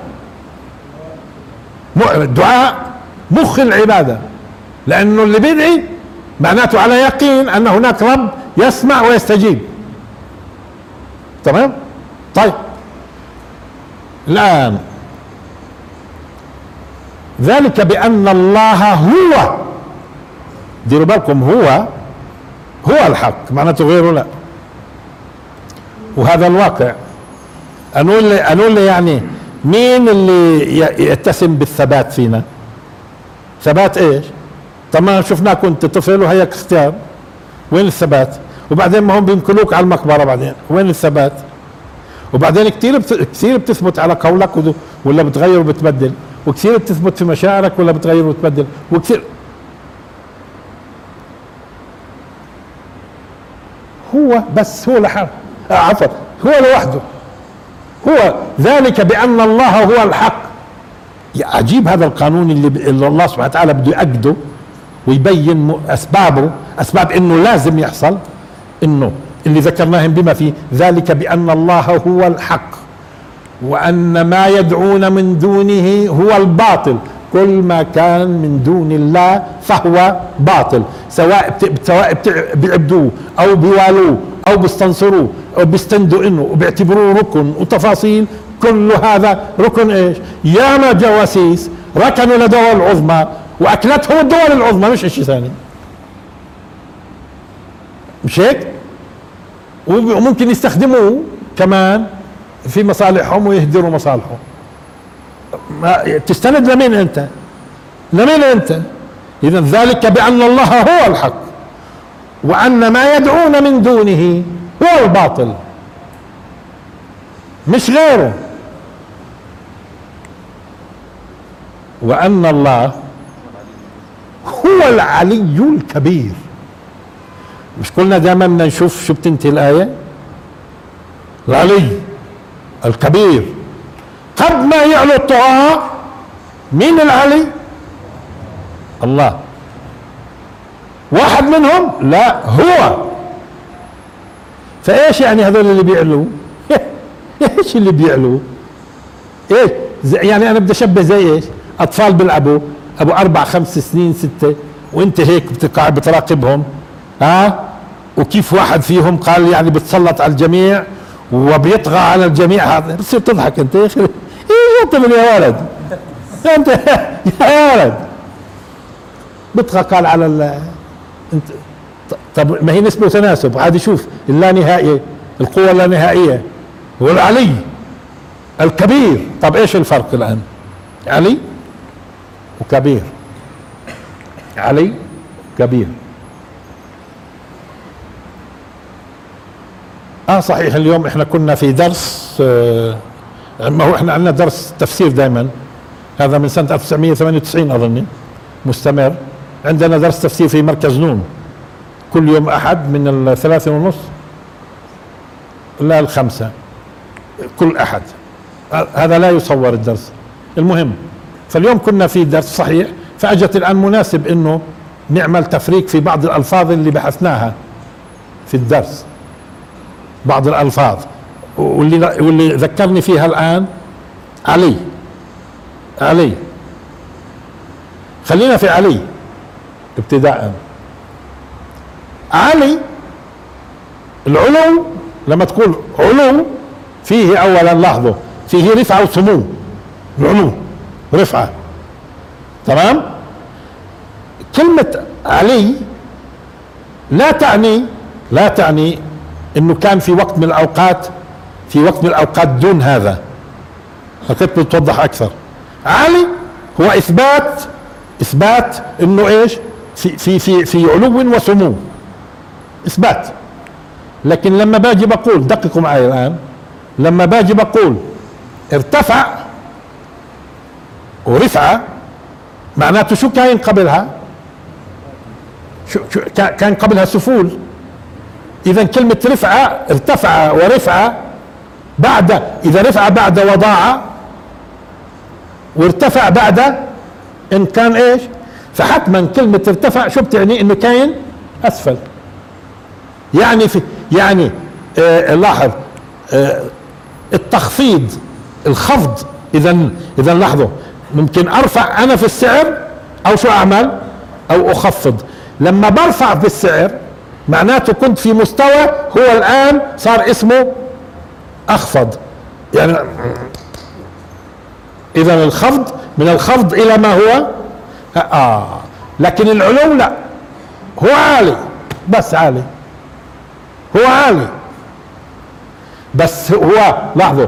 الدعاء مخ العبادة. لأنه اللي بيدعي معناته على يقين أن هناك رب يسمع ويستجيب. تمام؟ طيب. الآن. ذلك بأن الله هو. ديروا بالكم هو. هو الحق. معناته غيره لا. وهذا الواقع. أنقول لي أنقول لي يعني مين اللي يتسم بالثبات فينا؟ ثبات إيش؟ طب ما شفناك كنت طفل وهيك اختيار. وين الثبات؟ وبعدين ما هم بينقلوك على المقبرة بعدين. وين الثبات؟ وبعدين كثير بت... كثير بتثبت على قولك وده- ولا بتغير وبتبدل. وكثير بتثبت في مشاعرك ولا بتغير وتبدل وكثير هو بس هو لحاله آه عفوا. هو لوحده. هو ذلك بأن الله هو الحق. عجيب هذا القانون اللي, ب... اللي الله سبحانه وتعالى بده يأكده ويبين أسبابه أسباب إنه لازم يحصل. إنه اللي ذكرناهم بما فيه ذلك بأن الله هو الحق وأن ما يدعون من دونه هو الباطل كل ما كان من دون الله فهو باطل سواء سواء بيعبدوه أو بيوالوه أو بيستنصروه أو بيستندوا إنه وبيعتبروه ركن وتفاصيل كل هذا ركن إيش؟ ياما جواسيس ركنوا لدول العظمى واكلتهم الدول العظمى مش شيء ثاني مش هيك؟ وممكن يستخدموه كمان في مصالحهم ويهدروا مصالحهم. ما تستند لمين أنت؟ لمين أنت؟ اذا ذلك بأن الله هو الحق وأن ما يدعون من دونه هو الباطل مش غيره. وأن الله هو العلي الكبير. مش قلنا دائما بدنا نشوف شو بتنتهي الآية؟ العلي الكبير. قد ما يعلو الطغاة؟ مين العلي؟ الله. واحد منهم؟ لا هو. فإيش يعني هذول اللي بيعلوا [LAUGHS] إيش اللي بيعلوا إيش؟ يعني أنا بدي أشبه زي إيش؟ أطفال بيلعبوا أبو أربع خمس سنين ستة وأنت هيك بتقع بتراقبهم. ها؟ وكيف واحد فيهم قال يعني بتسلط على الجميع وبيطغى على الجميع هذا؟ بتصير تضحك انت يا أخي. إيه طفل يا ولد؟ أنت [LAUGHS] يا ولد. بيطغى قال على ال انت طب ما هي نسبة وتناسب. عادي شوف اللانهائية القوة اللانهائية. هو العلي الكبير. طب إيش الفرق الآن؟ علي وكبير. علي كبير. آه صحيح اليوم إحنا كنا في درس آه ما هو إحنا عندنا درس تفسير دائما هذا من سنة 1998 أظني مستمر. عندنا درس تفسير في مركز نون. كل يوم أحد من الثلاثة ونص لا الخمسة. كل أحد. هذا لا يصور الدرس. المهم فاليوم كنا في درس صحيح فأجت الآن مناسب إنه نعمل تفريق في بعض الألفاظ اللي بحثناها في الدرس. بعض الألفاظ. واللي واللي ذكرني فيها الآن علي. علي. خلينا في علي ابتداء علي العلو لما تقول علو فيه اولا لاحظوا فيه رفعة وسمو. العلو رفعة. تمام؟ كلمة علي لا تعني لا تعني إنه كان في وقت من الأوقات في وقت من الأوقات دون هذا. كنت بتوضح أكثر. علي هو إثبات إثبات إنه إيش؟ في في في في علو وسمو. إثبات. لكن لما باجي بقول دققوا معي الآن. لما باجي بقول ارتفع ورفع معناته شو كاين قبلها؟ شو شو كا- كان قبلها سفول. اذا كلمة رفعة ارتفع ورفع بعد إذا رفع بعد وضاع وارتفع بعد إن كان إيش؟ فحتما كلمة ارتفع شو بتعني؟ إنه كاين أسفل. يعني في يعني آه لاحظ آه التخفيض الخفض اذا اذا لاحظوا ممكن أرفع أنا في السعر أو شو أعمل؟ أو أخفض. لما برفع في السعر معناته كنت في مستوى هو الآن صار اسمه أخفض. يعني إذا الخفض من الخفض إلى ما هو؟ آه. لكن العلو لا. هو عالي. بس عالي. هو عالي. بس هو لاحظوا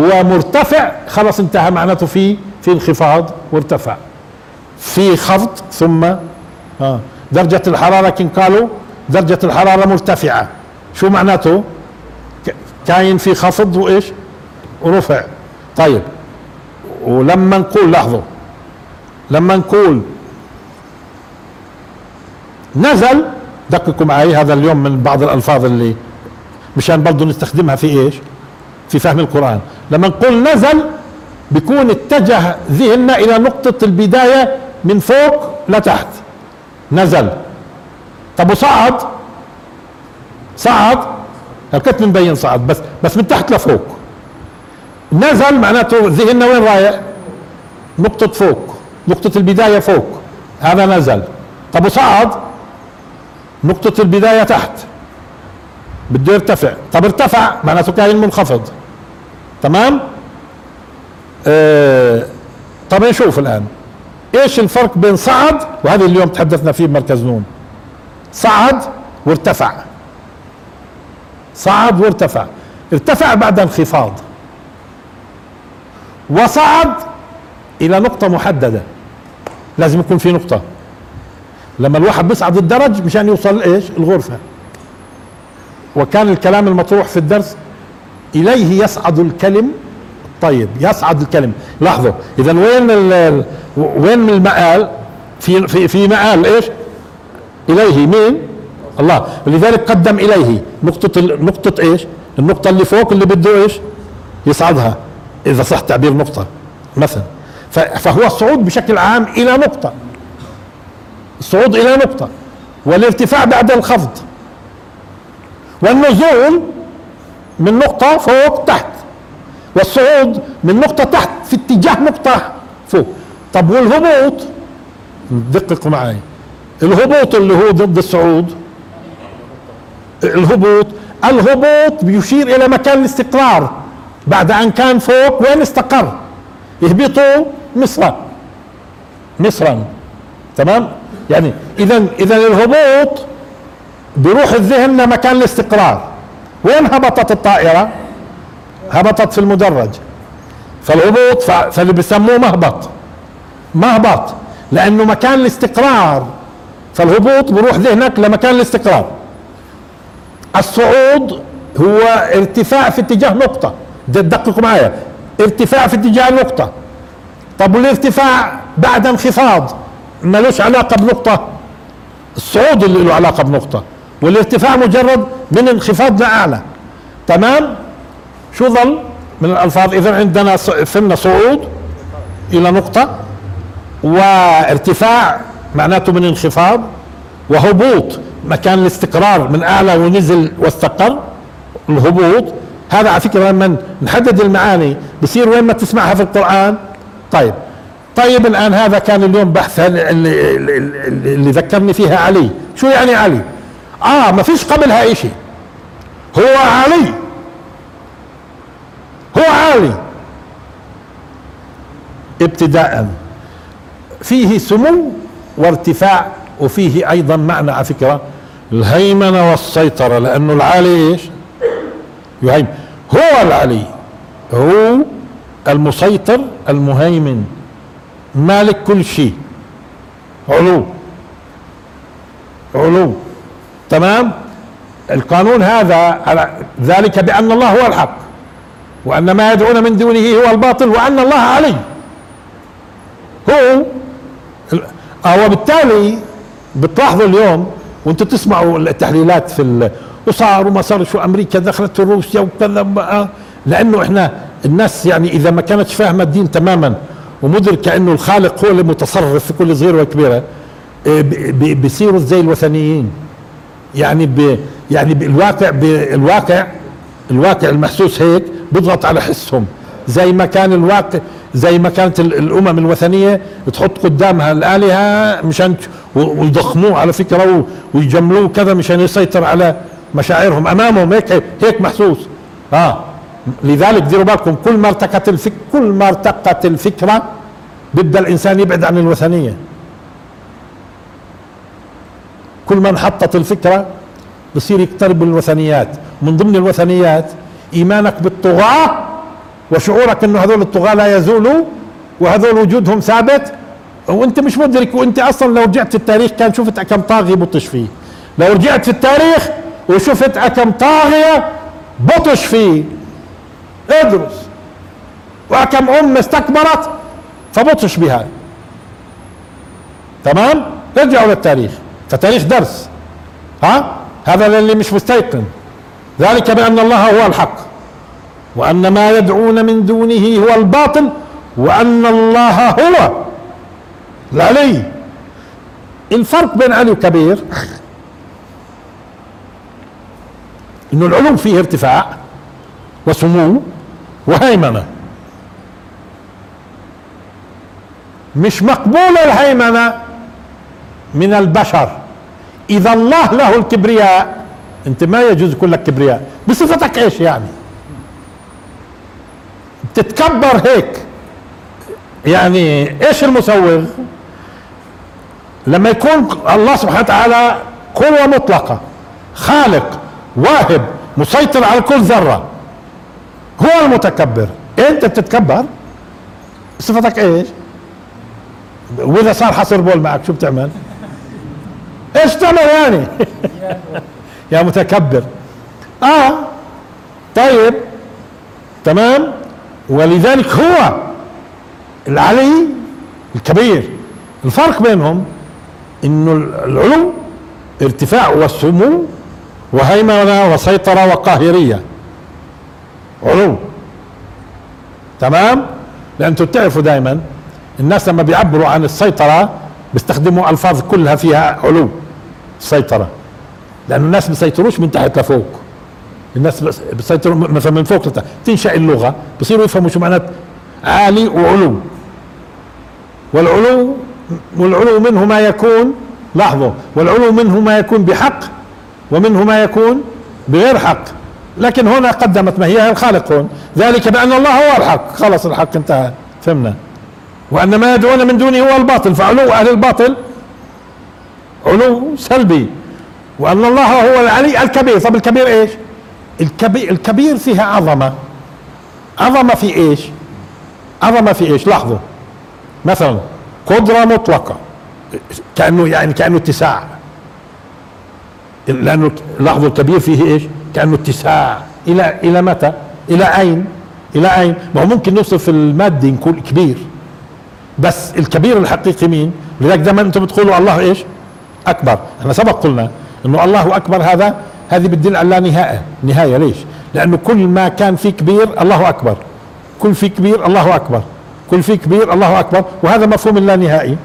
هو مرتفع. خلاص انتهى معناته في في انخفاض وارتفع في خفض ثم آه. درجة الحرارة كن قالوا درجة الحرارة مرتفعة. شو معناته؟ كاين في خفض وإيش؟ ورفع. طيب ولما نقول لاحظوا لما نقول نزل دققوا معي هذا اليوم من بعض الألفاظ اللي مشان برضه نستخدمها في إيش؟ في فهم القرآن. لما نقول نزل بيكون اتجه ذهننا إلى نقطة البداية من فوق لتحت. نزل. طب وصعد؟ صعد؟ كنت مبين صعد بس بس من تحت لفوق. نزل معناته ذهننا وين رايح؟ نقطة فوق نقطة البداية فوق. هذا نزل. طب وصعد؟ نقطة البداية تحت. بده يرتفع. طب ارتفع معناته كائن منخفض. تمام؟ آه طب نشوف الآن. إيش الفرق بين صعد؟ وهذا اليوم تحدثنا فيه بمركز نون. صعد وارتفع. صعد وارتفع. ارتفع بعد انخفاض وصعد إلى نقطة محددة. لازم يكون في نقطة. لما الواحد بيصعد الدرج مشان يوصل إيش؟ الغرفة. وكان الكلام المطروح في الدرس إليه يصعد الكلم طيب يصعد الكلم. لاحظوا إذا وين وين المآل؟ في في في مآل إيش؟ إليه مين؟ الله. لذلك قدم إليه. نقطة نقطة إيش؟ النقطة اللي فوق اللي بده إيش؟ يصعدها إذا صح تعبير نقطة مثلا. فهو الصعود بشكل عام إلى نقطة. الصعود إلى نقطة. والارتفاع بعد الخفض. والنزول من نقطة فوق تحت. والصعود من نقطة تحت في اتجاه نقطة فوق. طب والهبوط؟ دققوا معي. الهبوط اللي هو ضد الصعود الهبوط الهبوط بيشير إلى مكان الاستقرار. بعد أن كان فوق وين استقر؟ يهبطوا مصر مصرا. تمام؟ يعني اذا اذا الهبوط بيروح الذهن لمكان الاستقرار. وين هبطت الطائرة؟ هبطت في المدرج. فالهبوط فاللي بيسموه مهبط. مهبط. لأنه مكان الاستقرار. فالهبوط بيروح ذهنك لمكان الاستقرار. الصعود هو ارتفاع في اتجاه نقطة. دققوا معايا. ارتفاع في اتجاه نقطة. طب والارتفاع بعد انخفاض ملوش علاقة بنقطة؟ الصعود اللي له علاقة بنقطة. والارتفاع مجرد من انخفاض لأعلى تمام؟ شو ظل؟ من الألفاظ. إذا عندنا فهمنا صعود إلى نقطة. وارتفاع معناته من انخفاض وهبوط. مكان الاستقرار من أعلى ونزل واستقر الهبوط. هذا على فكرة لما نحدد المعاني بصير وين ما تسمعها في القرآن. طيب طيب الآن هذا كان اليوم بحث اللي, اللي, اللي, ذكرني فيها علي. شو يعني علي؟ آه ما فيش قبلها إشي هو علي. هو عالي ابتداء. فيه سمو وارتفاع وفيه أيضا معنى على فكرة الهيمنة والسيطرة لأنه العالي إيش؟ يهيمن. هو العلي هو المسيطر المهيمن مالك كل شيء. علو. علو. تمام؟ القانون هذا على ذلك بأن الله هو الحق وأن ما يدعون من دونه هو الباطل وأن الله علي. هو وبالتالي بتلاحظوا اليوم وأنتم تسمعوا التحليلات في وصار وما صار شو أمريكا دخلت روسيا وكذا بقى لأنه إحنا الناس يعني إذا ما كانتش فاهمة الدين تماما ومدركة إنه الخالق هو اللي متصرف في كل صغيرة وكبيرة ب- بيصيروا زي الوثنيين. يعني ب يعني بالواقع بالواقع الواقع المحسوس هيك بيضغط على حسهم. زي ما كان الواقع زي ما كانت ال- الأمم الوثنية تحط قدامها الآلهة مشان ويضخموه على فكرة ويجملوه كذا مشان يسيطر على مشاعرهم أمامهم. هيك هيك محسوس. آه. لذلك ديروا بالكم كل ما ارتقت الفك كل ما ارتقت الفكرة بيبدا الإنسان يبعد عن الوثنية. كل ما انحطت الفكرة بصير يقترب من الوثنيات. من ضمن الوثنيات إيمانك بالطغاة وشعورك أنه هذول الطغاة لا يزولوا وهذول وجودهم ثابت وأنت مش مدرك وأنت أصلا لو رجعت في التاريخ كان شفت كم طاغية بطش فيه. لو رجعت في التاريخ وشفت كم طاغية بطش فيه. ادرس. وكم أم استكبرت فبطش بها. تمام؟ ارجعوا للتاريخ. فالتاريخ درس. ها؟ هذا للي مش مستيقن. ذلك بأن الله هو الحق. وأن ما يدعون من دونه هو الباطل وأن الله هو العلي. الفرق بين علي وكبير إنه العلو فيه ارتفاع وسمو وهيمنة. مش مقبولة الهيمنة من البشر. إذا الله له الكبرياء أنت ما يجوز يكون لك كبرياء. بصفتك إيش يعني؟ تتكبر هيك. يعني إيش المسوغ؟ لما يكون الله سبحانه وتعالى قوة مطلقة خالق واهب مسيطر على كل ذرة هو المتكبر. أنت بتتكبر؟ صفتك إيش؟ وإذا صار حصر بول معك شو بتعمل؟ إيش تعمل يعني؟ [LAUGHS] يا متكبر. آه طيب تمام؟ ولذلك هو العلي الكبير. الفرق بينهم إنه العلو ارتفاع والسمو وهيمنة وسيطرة وقاهرية. علو. تمام؟ لانتم بتعرفوا دائما الناس لما بيعبروا عن السيطرة بيستخدموا ألفاظ كلها فيها علو السيطره لأنه الناس بيسيطروش من تحت لفوق. الناس م- مثلا من فوق لتحت تنشأ اللغة بصيروا يفهموا شو معنات عالي وعلو. والعلو والعلو منه ما يكون لاحظوا والعلو منه ما يكون بحق ومنه ما يكون بغير حق. لكن هنا قدمت ما هي الخالق هون ذلك بأن الله هو الحق. خلص الحق انتهى. فهمنا؟ وأن ما يدعون من دونه هو الباطل. فعلو أهل الباطل علو سلبي. وأن الله هو العلي الكبير. طب الكبير إيش؟ الكبير, الكبير فيها عظمة. عظمة في إيش؟ عظمة في إيش؟ لاحظوا مثلا قدرة مطلقة. كأنه يعني كأنه اتساع. لأنه لاحظوا الكبير فيه إيش؟ كأنه اتساع. إلى إلى متى؟ إلى أين؟ إلى أين؟ ما هو ممكن نوصل في المادي نقول كبير. بس الكبير الحقيقي مين؟ لذلك دائما أنتم بتقولوا الله إيش؟ أكبر. إحنا سبق قلنا إنه الله أكبر هذا هذه بتدل على لا نهاية. نهاية ليش؟ لأنه كل ما كان في كبير الله أكبر. كل في كبير الله أكبر. كل في كبير الله أكبر. وهذا مفهوم اللا نهائي.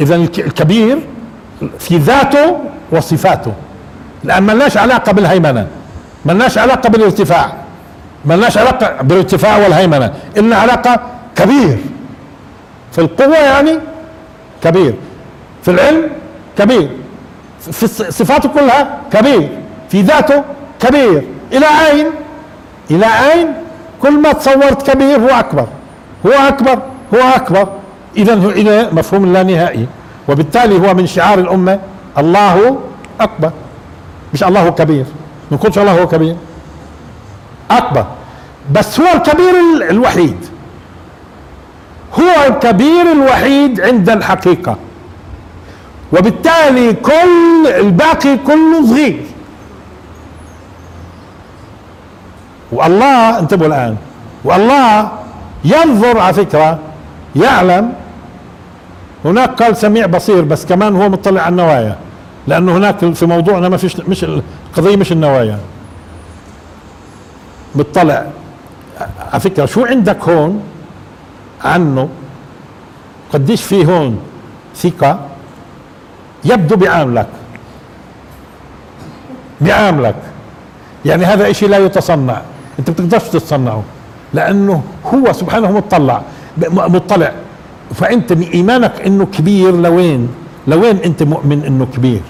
اذا الك- الكبير في ذاته وصفاته. لأن ما لناش علاقة بالهيمنة. ما لناش علاقة بالارتفاع. ما لناش علاقة بالارتفاع والهيمنة. إلنا علاقة كبير. في القوة يعني كبير. في العلم كبير. في صفاته كلها كبير في ذاته كبير. إلى أين؟ إلى أين؟ كل ما تصورت كبير هو أكبر هو أكبر هو أكبر. اذا هو إلى مفهوم اللانهائي وبالتالي هو من شعار الأمة الله أكبر مش الله كبير. ما نقولش الله هو كبير أكبر. بس هو الكبير ال- الوحيد. هو الكبير الوحيد عند الحقيقة. وبالتالي كل الباقي كله صغير. والله انتبهوا الآن. والله ينظر على فكرة يعلم. هناك قال سميع بصير بس كمان هو مطلع على النوايا. لأنه هناك في موضوعنا ما فيش مش القضية مش النوايا. مطلع. على فكرة شو عندك هون؟ عنه. قديش في هون؟ ثقة. يبدو بيعاملك بيعاملك يعني هذا إشي لا يتصنع. أنت بتقدرش تتصنعه. لأنه هو سبحانه مطلع. مطلع. فأنت إيمانك إنه كبير لوين؟ لوين أنت مؤمن إنه كبير؟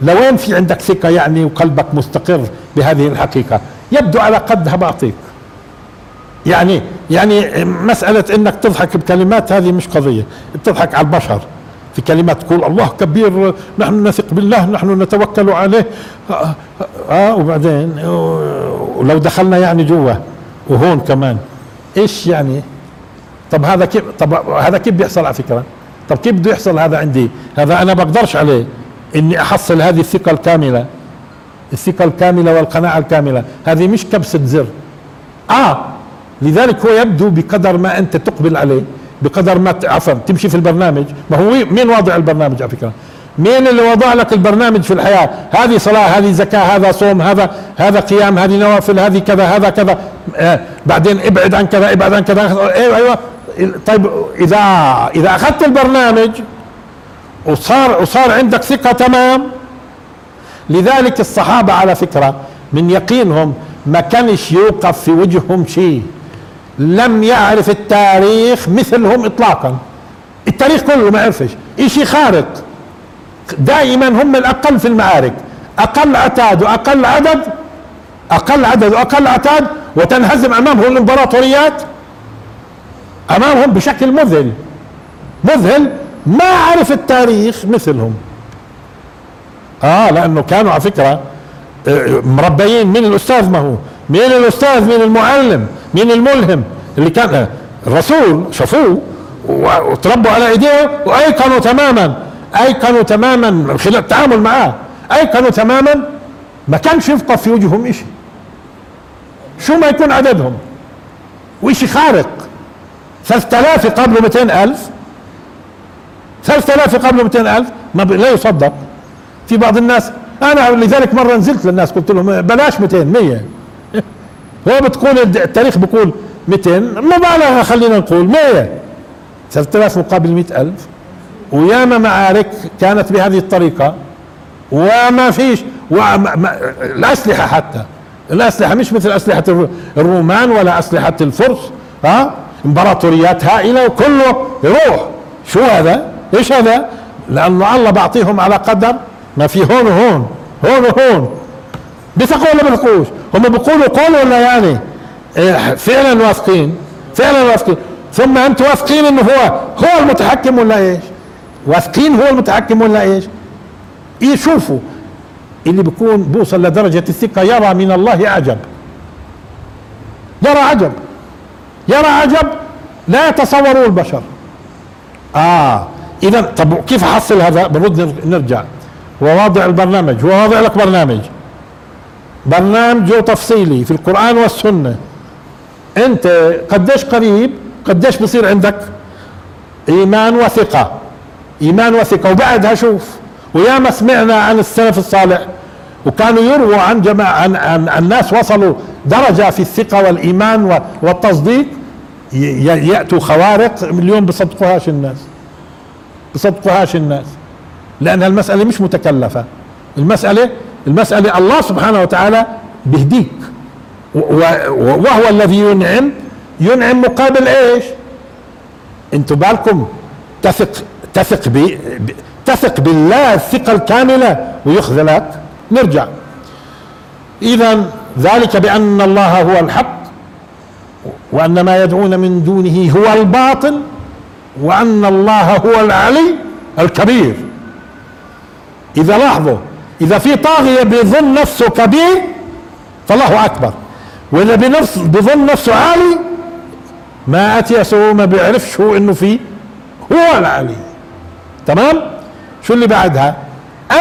لوين في عندك ثقة يعني وقلبك مستقر بهذه الحقيقة؟ يبدو على قدها بعطيك يعني يعني مسألة إنك تضحك بكلمات هذه مش قضية. بتضحك على البشر. في كلمات تقول الله كبير نحن نثق بالله نحن نتوكل عليه. آه, آه وبعدين ولو دخلنا يعني جوا وهون كمان. إيش يعني؟ طب هذا كيف طب هذا كيف بيحصل على فكرة؟ طب كيف بده يحصل هذا عندي؟ هذا أنا بقدرش عليه. إني أحصل هذه الثقة الكاملة. الثقة الكاملة والقناعة الكاملة. هذه مش كبسة زر. آه لذلك هو يبدو بقدر ما أنت تقبل عليه. بقدر ما عفوا تمشي في البرنامج. ما هو مين واضع البرنامج على فكرة؟ مين اللي وضع لك البرنامج في الحياة؟ هذه صلاة هذه زكاة هذا صوم هذا هذا قيام هذه نوافل هذه كذا هذا كذا. آه بعدين ابعد عن كذا ابعد عن كذا. أيوه أيوه. طيب إذا إذا أخذت البرنامج وصار وصار عندك ثقة تمام. لذلك الصحابة على فكرة من يقينهم ما كانش يوقف في وجههم شيء. لم يعرف التاريخ مثلهم اطلاقا. التاريخ كله ما عرفش. إشي خارق. دائما هم الأقل في المعارك. أقل عتاد وأقل عدد أقل عدد وأقل عتاد وتنهزم أمامهم الإمبراطوريات. أمامهم بشكل مذهل. مذهل ما عرف التاريخ مثلهم. آه لأنه كانوا على فكرة مربيين. مين الأستاذ ما هو؟ مين الأستاذ؟ مين المعلم؟ مين الملهم؟ اللي كان الرسول شافوه وتربوا على ايديه وأيقنوا تماما أيقنوا تماما خلال التعامل معاه أيقنوا تماما ما كانش يفقد في وجههم إشي. شو ما يكون عددهم؟ وشي خارق. 3000 قبل 200 ألف. 3000 قبل 200 ألف. ما لا يصدق. في بعض الناس أنا لذلك مرة نزلت للناس قلت لهم بلاش 200 100 هو بتقول التاريخ بيقول 200 مبالغة خلينا نقول 100 3000 مقابل 100 ألف. وياما معارك كانت بهذه الطريقة وما فيش وما الأسلحة حتى. الأسلحة مش مثل أسلحة الرومان ولا أسلحة الفرس ها؟ إمبراطوريات هائلة وكله يروح. شو هذا؟ إيش هذا؟ لأنه الله بعطيهم على قدر ما في هون وهون هون وهون. بيثقوا ولا بيثقوش؟ هم بيقولوا قول ولا يعني؟ إيه فعلا واثقين فعلا واثقين. ثم أنتم واثقين إنه هو هو المتحكم ولا إيش؟ واثقين هو المتحكم ولا إيش؟ يشوفوا. اللي بيكون بوصل لدرجة الثقة يرى من الله عجب يرى عجب. يرى عجب لا يتصوره البشر. آه اذا طب كيف أحصل هذا؟ بنرد نرجع. هو واضع البرنامج هو واضع لك برنامج. برنامجه تفصيلي في القرآن والسنة. أنت قديش قريب قديش بصير عندك؟ إيمان وثقة. إيمان وثقة. وبعدها شوف وياما سمعنا عن السلف الصالح وكانوا يرووا عن جماعة عن, عن, عن وصلوا درجة في الثقة والإيمان والتصديق. يأتوا خوارق اليوم بصدقوهاش الناس. بصدقوهاش الناس. لأن المسألة مش متكلفة. المسألة المسألة الله سبحانه وتعالى بيهديك. وهو الذي ينعم. ينعم مقابل إيش؟ أنتوا بالكم تثق تثق بي تثق بالله الثقة الكاملة ويخذلك نرجع. اذا ذلك بأن الله هو الحق وأن ما يدعون من دونه هو الباطل وأن الله هو العلي الكبير. إذا لاحظوا إذا في طاغية بيظن نفسه كبير فالله أكبر. وإذا بنفس بظن نفسه عالي ما أتيسه ما بيعرفش هو إنه في هو العلي تمام؟ شو اللي بعدها؟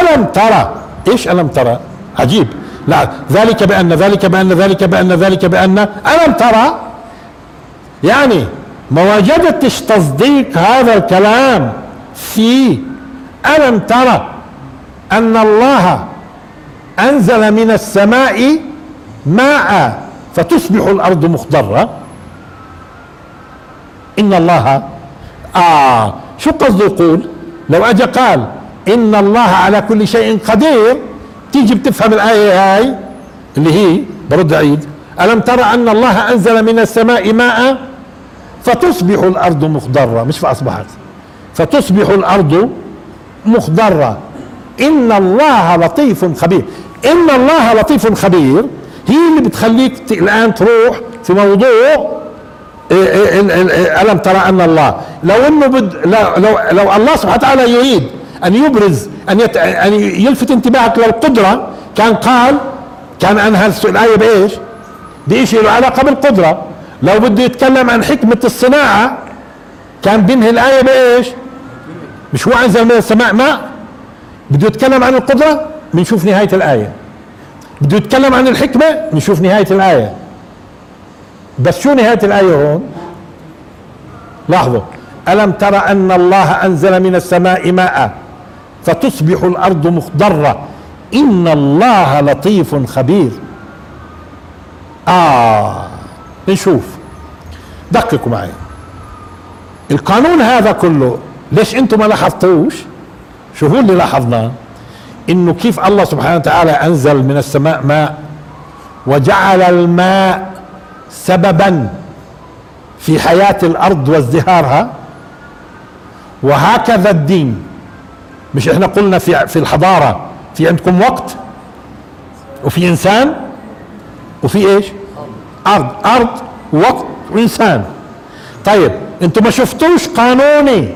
ألم ترى؟ إيش ألم ترى؟ عجيب. لا ذلك بأن ذلك بأن ذلك بأن ذلك بأن ألم ترى؟ يعني ما وجدتش تصديق هذا الكلام في ألم ترى؟ أن الله أنزل من السماء ماء فتصبح الأرض مخضرة. إن الله آه شو قصده يقول؟ لو أجا قال إن الله على كل شيء قدير. تيجي بتفهم الآية هاي اللي هي برد عيد. ألم ترى أن الله أنزل من السماء ماء فتصبح الأرض مخضرة؟ مش فأصبحت. فتصبح الأرض مخضرة. إن الله لطيف خبير إن الله لطيف خبير هي اللي بتخليك الآن تروح في موضوع إيه إيه إيه ألم ترى أن الله لو أنه بد لو, لو, الله سبحانه وتعالى يريد أن يبرز يت أن يلفت انتباهك للقدرة كان قال كان أنهى الس- الآية بإيش؟ بشيء له علاقة بالقدرة لو بده يتكلم عن حكمة الصناعة كان بينهي الآية بإيش؟ مش هو أنزل من السماء ماء بده يتكلم عن القدرة بنشوف نهاية الآية. بده يتكلم عن الحكمة بنشوف نهاية الآية. بس شو نهاية الآية هون؟ لاحظوا. ألم ترى أن الله أنزل من السماء ماء فتصبح الأرض مخضرة؟ إن الله لطيف خبير. آه نشوف. دققوا معي. القانون هذا كله ليش أنتم ما لاحظتوش؟ شو هو اللي لاحظناه إنه كيف الله سبحانه وتعالى أنزل من السماء ماء وجعل الماء سببا في حياة الأرض وازدهارها. وهكذا الدين. مش إحنا قلنا في في الحضارة في عندكم وقت؟ وفي إنسان؟ وفي إيش؟ أرض. أرض وقت وإنسان. طيب أنتم ما شفتوش قانوني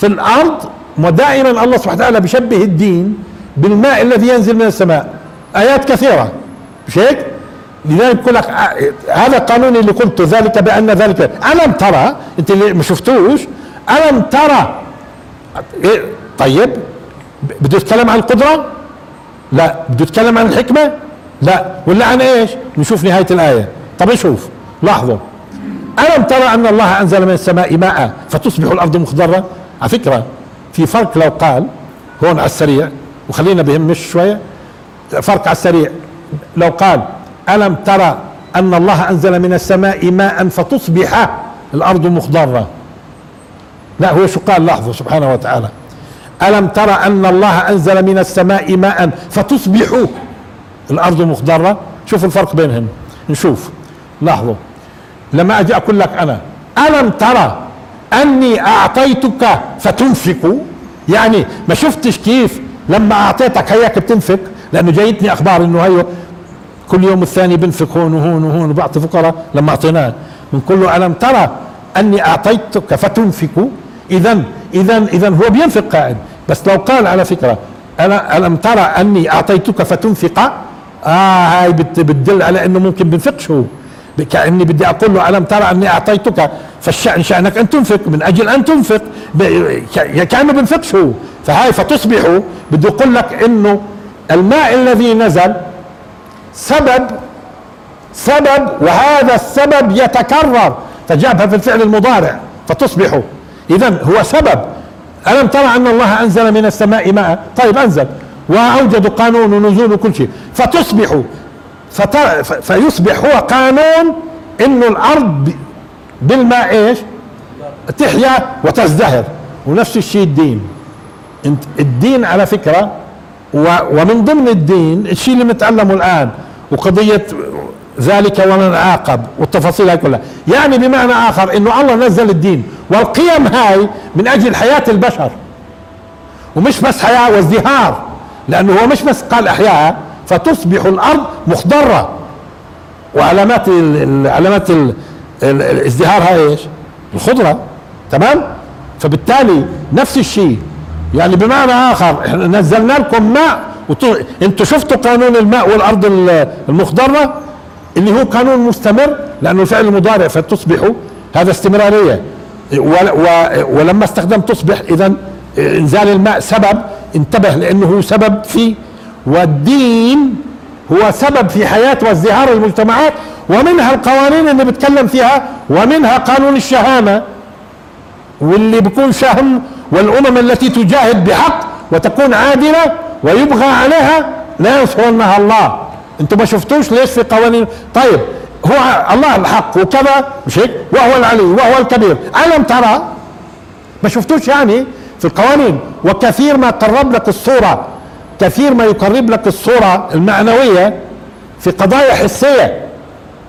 في الأرض؟ ودائما الله سبحانه وتعالى بيشبه الدين بالماء الذي ينزل من السماء. آيات كثيرة. مش هيك؟ لذلك بقول لك آه، هذا القانون اللي قلته ذلك بأن ذلك. ألم ترى؟ أنت اللي ما شفتوش. ألم ترى؟ إيه؟ طيب. بده يتكلم عن القدرة؟ لا. بده يتكلم عن الحكمة؟ لا. ولا عن إيش؟ نشوف نهاية الآية. طب نشوف. لاحظوا. ألم ترى أن الله أنزل من السماء ماء فتصبح الأرض مخضرة؟ على فكرة. في فرق لو قال هون على السريع وخلينا بهمش شوية فرق على السريع. لو قال ألم ترى أن الله أنزل من السماء ماء فتصبح الأرض مخضرة؟ لا هو شو قال؟ لاحظوا سبحانه وتعالى. ألم ترى أن الله أنزل من السماء ماء فتصبح الأرض مخضرة؟ شوف الفرق بينهم. نشوف. لاحظوا لما أجي أقول لك أنا ألم ترى أني أعطيتك فتنفق. يعني ما شفتش كيف لما أعطيتك هيك بتنفق؟ لأنه جايتني أخبار إنه هيو كل يوم الثاني بنفق هون وهون وهون. وبعطي فقراء لما أعطيناه بنقول له الم ترى أني أعطيتك فتنفق. اذا اذا اذا هو بينفق قاعد بس لو قال على فكرة أنا ألم ترى أني أعطيتك فتنفق؟ آه هاي بت- بتدل على إنه ممكن بنفقش هو. كاني بدي أقول له ألم ترى أني أعطيتك؟ فالشأن شأنك أن تنفق من أجل أن تنفق. ب- ك- كانه بنفقش هو. فهاي فتصبح بده يقول لك إنه الماء الذي نزل سبب سبب وهذا السبب يتكرر. فجابها في الفعل المضارع. فتصبح اذا هو سبب. ألم ترى أن الله أنزل من السماء ماء؟ طيب أنزل. وأوجد قانون ونزول وكل شيء. فتصبح فيصبح هو قانون إنه الأرض بالماء إيش؟ تحيا وتزدهر. ونفس الشيء الدين. الدين على فكرة و... ومن ضمن الدين الشيء اللي بنتعلمه الآن وقضية ذلك ومن عاقب والتفاصيل هاي كلها. يعني بمعنى آخر إنه الله نزل الدين. والقيم هاي من أجل حياة البشر. ومش بس حياة وازدهار. لأنه هو مش بس قال احياها فتصبح الأرض مخضرة. وعلامات علامات ال- ال- الازدهار هاي إيش؟ الخضرة. تمام؟ فبالتالي نفس الشيء. يعني بمعنى آخر إحنا نزلنا لكم ماء وتو... أنتوا شفتوا قانون الماء والأرض ال- المخضرة؟ اللي هو قانون مستمر لأنه الفعل المضارع فتصبح هذا استمرارية. ولما استخدم تصبح اذا إنزال الماء سبب انتبه لأنه سبب في والدين هو سبب في حياة وازدهار المجتمعات ومنها القوانين اللي بتكلم فيها ومنها قانون الشهامة واللي بيكون شهم والأمم التي تجاهد بحق وتكون عادلة ويبغى عليها لا ينصرنها الله. أنتم ما شفتوش ليش في قوانين؟ طيب هو الله الحق وكذا مش هيك؟ وهو العلي وهو الكبير. ألم ترى؟ ما شفتوش يعني في القوانين. وكثير ما قرب لك الصورة. كثير ما يقرب لك الصورة المعنوية في قضايا حسية.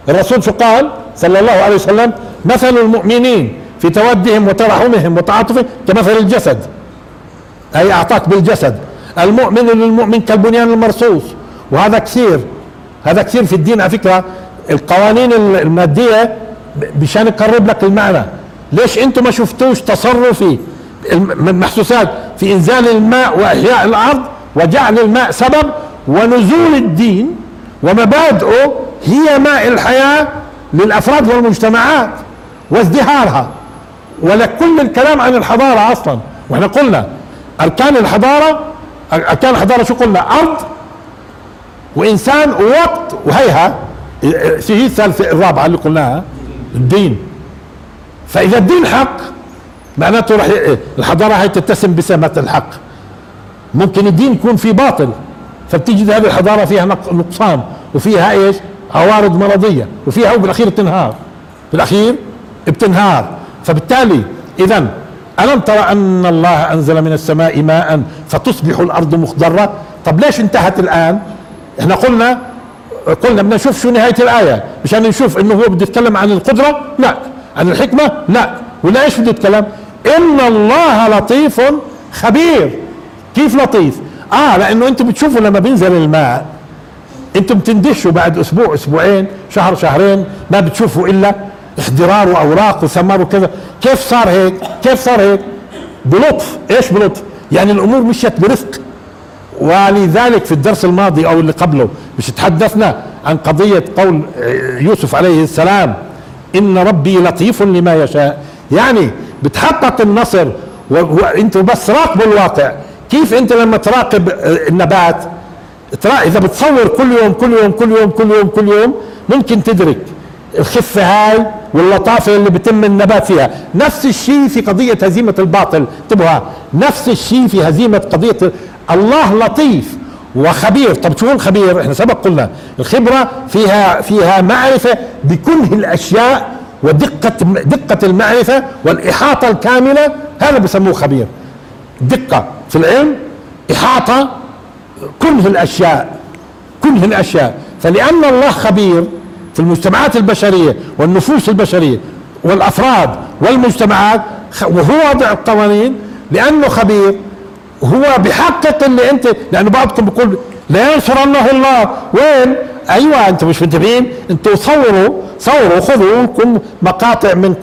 الرسول شو قال؟ صلى الله عليه وسلم مثل المؤمنين في تودهم وترحمهم وتعاطفهم كمثل الجسد. أي أعطاك بالجسد. المؤمن للمؤمن كالبنيان المرصوص. وهذا كثير. هذا كثير في الدين على فكرة. القوانين المادية مشان يقرب لك المعنى. ليش أنتم ما شفتوش تصرفي؟ الم- المحسوسات في إنزال الماء وإحياء الأرض وجعل الماء سبب ونزول الدين ومبادئه هي ماء الحياة للأفراد والمجتمعات وازدهارها. ولكل الكلام عن الحضارة أصلا. وإحنا قلنا أركان الحضارة أركان الحضارة شو قلنا؟ أرض وإنسان ووقت وهيها. هي الثالثة الرابعة اللي قلناها الدين. فإذا الدين حق معناته رح الحضارة هي تتسم بسمة الحق. ممكن الدين يكون في باطل فبتجد هذه الحضارة فيها نق- نقصان وفيها إيش؟ عوارض مرضية وفيها وبالاخير بتنهار. بالأخير بتنهار. فبالتالي إذا ألم ترى أن الله أنزل من السماء ماء فتصبح الأرض مخضرة؟ طب ليش انتهت الآن؟ إحنا قلنا قلنا بدنا نشوف شو نهاية الآية. مشان نشوف إنه هو بده يتكلم عن القدرة؟ لا. عن الحكمة؟ لا. ولا إيش بده يتكلم؟ إن الله لطيف خبير. كيف لطيف؟ آه لأنه أنتم بتشوفوا لما بينزل الماء أنتم بتندشوا بعد أسبوع أسبوعين شهر شهرين ما بتشوفوا إلا اخضرار وأوراق وثمار وكذا. كيف صار هيك؟ كيف صار هيك؟ بلطف. إيش بلطف؟ يعني الأمور مشيت برفق. ولذلك في الدرس الماضي أو اللي قبله مش تحدثنا عن قضية قول يوسف عليه السلام إن ربي لطيف لما يشاء. يعني بتحقق النصر وانتوا بس راقبوا الواقع. كيف انت لما تراقب النبات إذا بتصور كل يوم كل يوم كل يوم كل يوم كل يوم ممكن تدرك الخفة هاي واللطافة اللي بتم النبات فيها. نفس الشيء في قضية هزيمة الباطل. انتبهوا نفس الشيء في هزيمة قضية الله لطيف وخبير. طب شو الخبير؟ إحنا سبق قلنا الخبرة فيها فيها معرفة بكنه الأشياء ودقة دقة المعرفة والإحاطة الكاملة. هذا بسموه خبير. دقة. في العلم إحاطة كنه الاشياء كنه الاشياء فلأن الله خبير في المجتمعات البشرية والنفوس البشرية والأفراد والمجتمعات وهو وضع القوانين لأنه خبير هو بحقق اللي أنت لأنه بعضكم بيقول لا ينصرنه الله. وين؟ أيوه أنتم مش منتبهين؟ أنتوا صوروا صوروا خذوا لكم مقاطع من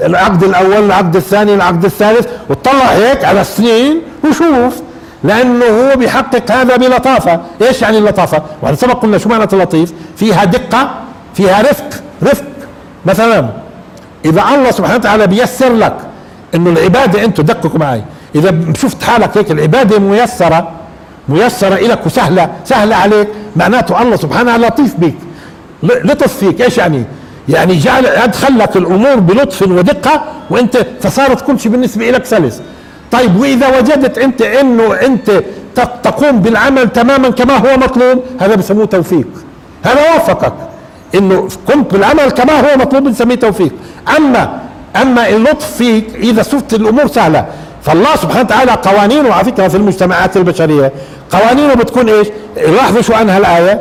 العقد الأول العقد الثاني العقد الثالث وطلع هيك على السنين وشوف. لأنه هو بيحقق هذا بلطافة. إيش يعني اللطافة؟ وإحنا سبق قلنا شو معنى اللطيف؟ فيها دقة فيها رفق رفق. مثلا إذا الله سبحانه وتعالى بيسر لك إنه العبادة أنتم دققوا معي. إذا شفت حالك هيك العبادة ميسرة ميسرة لك وسهلة سهلة عليك. معناته الله سبحانه لطيف بك لطف فيك. إيش يعني؟ يعني جعل ادخل لك الأمور بلطف ودقة وأنت فصارت كل شيء بالنسبة لك سلس. طيب وإذا وجدت أنت إنه أنت تقوم بالعمل تماما كما هو مطلوب هذا بسموه توفيق. هذا وفقك إنه قمت بالعمل كما هو مطلوب بنسميه توفيق. أما أما اللطف فيك إذا شفت الأمور سهلة فالله سبحانه وتعالى قوانينه على فكرة في المجتمعات البشرية. قوانينه بتكون إيش؟ لاحظوا شو عنها الآية؟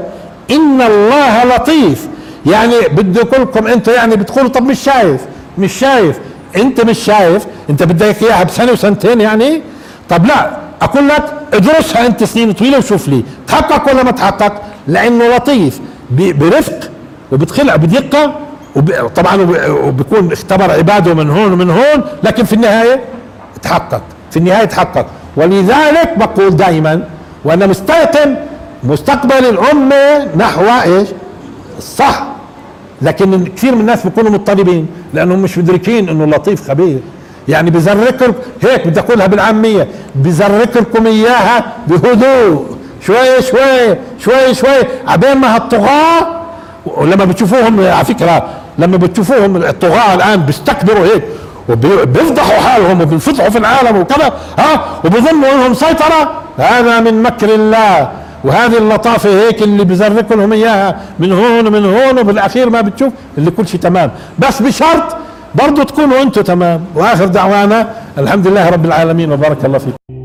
إن الله لطيف. يعني بده يقول لكم أنت يعني بتقولوا طب مش شايف. مش شايف. أنت مش شايف. أنت بدك إياها بسنة وسنتين يعني؟ طب لا. أقول لك ادرسها أنت سنين طويلة وشوف لي. تحقق ولا ما تحقق؟ لأنه لطيف. برفق وبدخلها بدقة طبعا وب- وبيكون اختبر عباده من هون ومن هون. لكن في النهاية تحقق. في النهاية تحقق. ولذلك بقول دائما وأنا مستيقن مستقبل الأمة نحو إيش؟ الصح لكن كثير من الناس بيكونوا مضطربين لأنهم مش مدركين إنه لطيف خبير. يعني بزركر هيك بدي أقولها بالعامية بزركركم إياها بهدوء. شوي شوي شوي شوي. عبين ما هالطغاة ولما بتشوفوهم على فكرة لما بتشوفوهم الطغاة الآن بيستكبروا هيك. وبيفضحوا حالهم وبينفضحوا في العالم وكذا ها؟ وبظنوا إنهم سيطرة. هذا من مكر الله. وهذه اللطافة هيك اللي بزرق لهم إياها. من هون ومن هون وبالأخير ما بتشوف اللي كل شيء تمام. بس بشرط برضو تكونوا أنتم تمام. وآخر دعوانا الحمد لله رب العالمين. وبارك الله فيكم.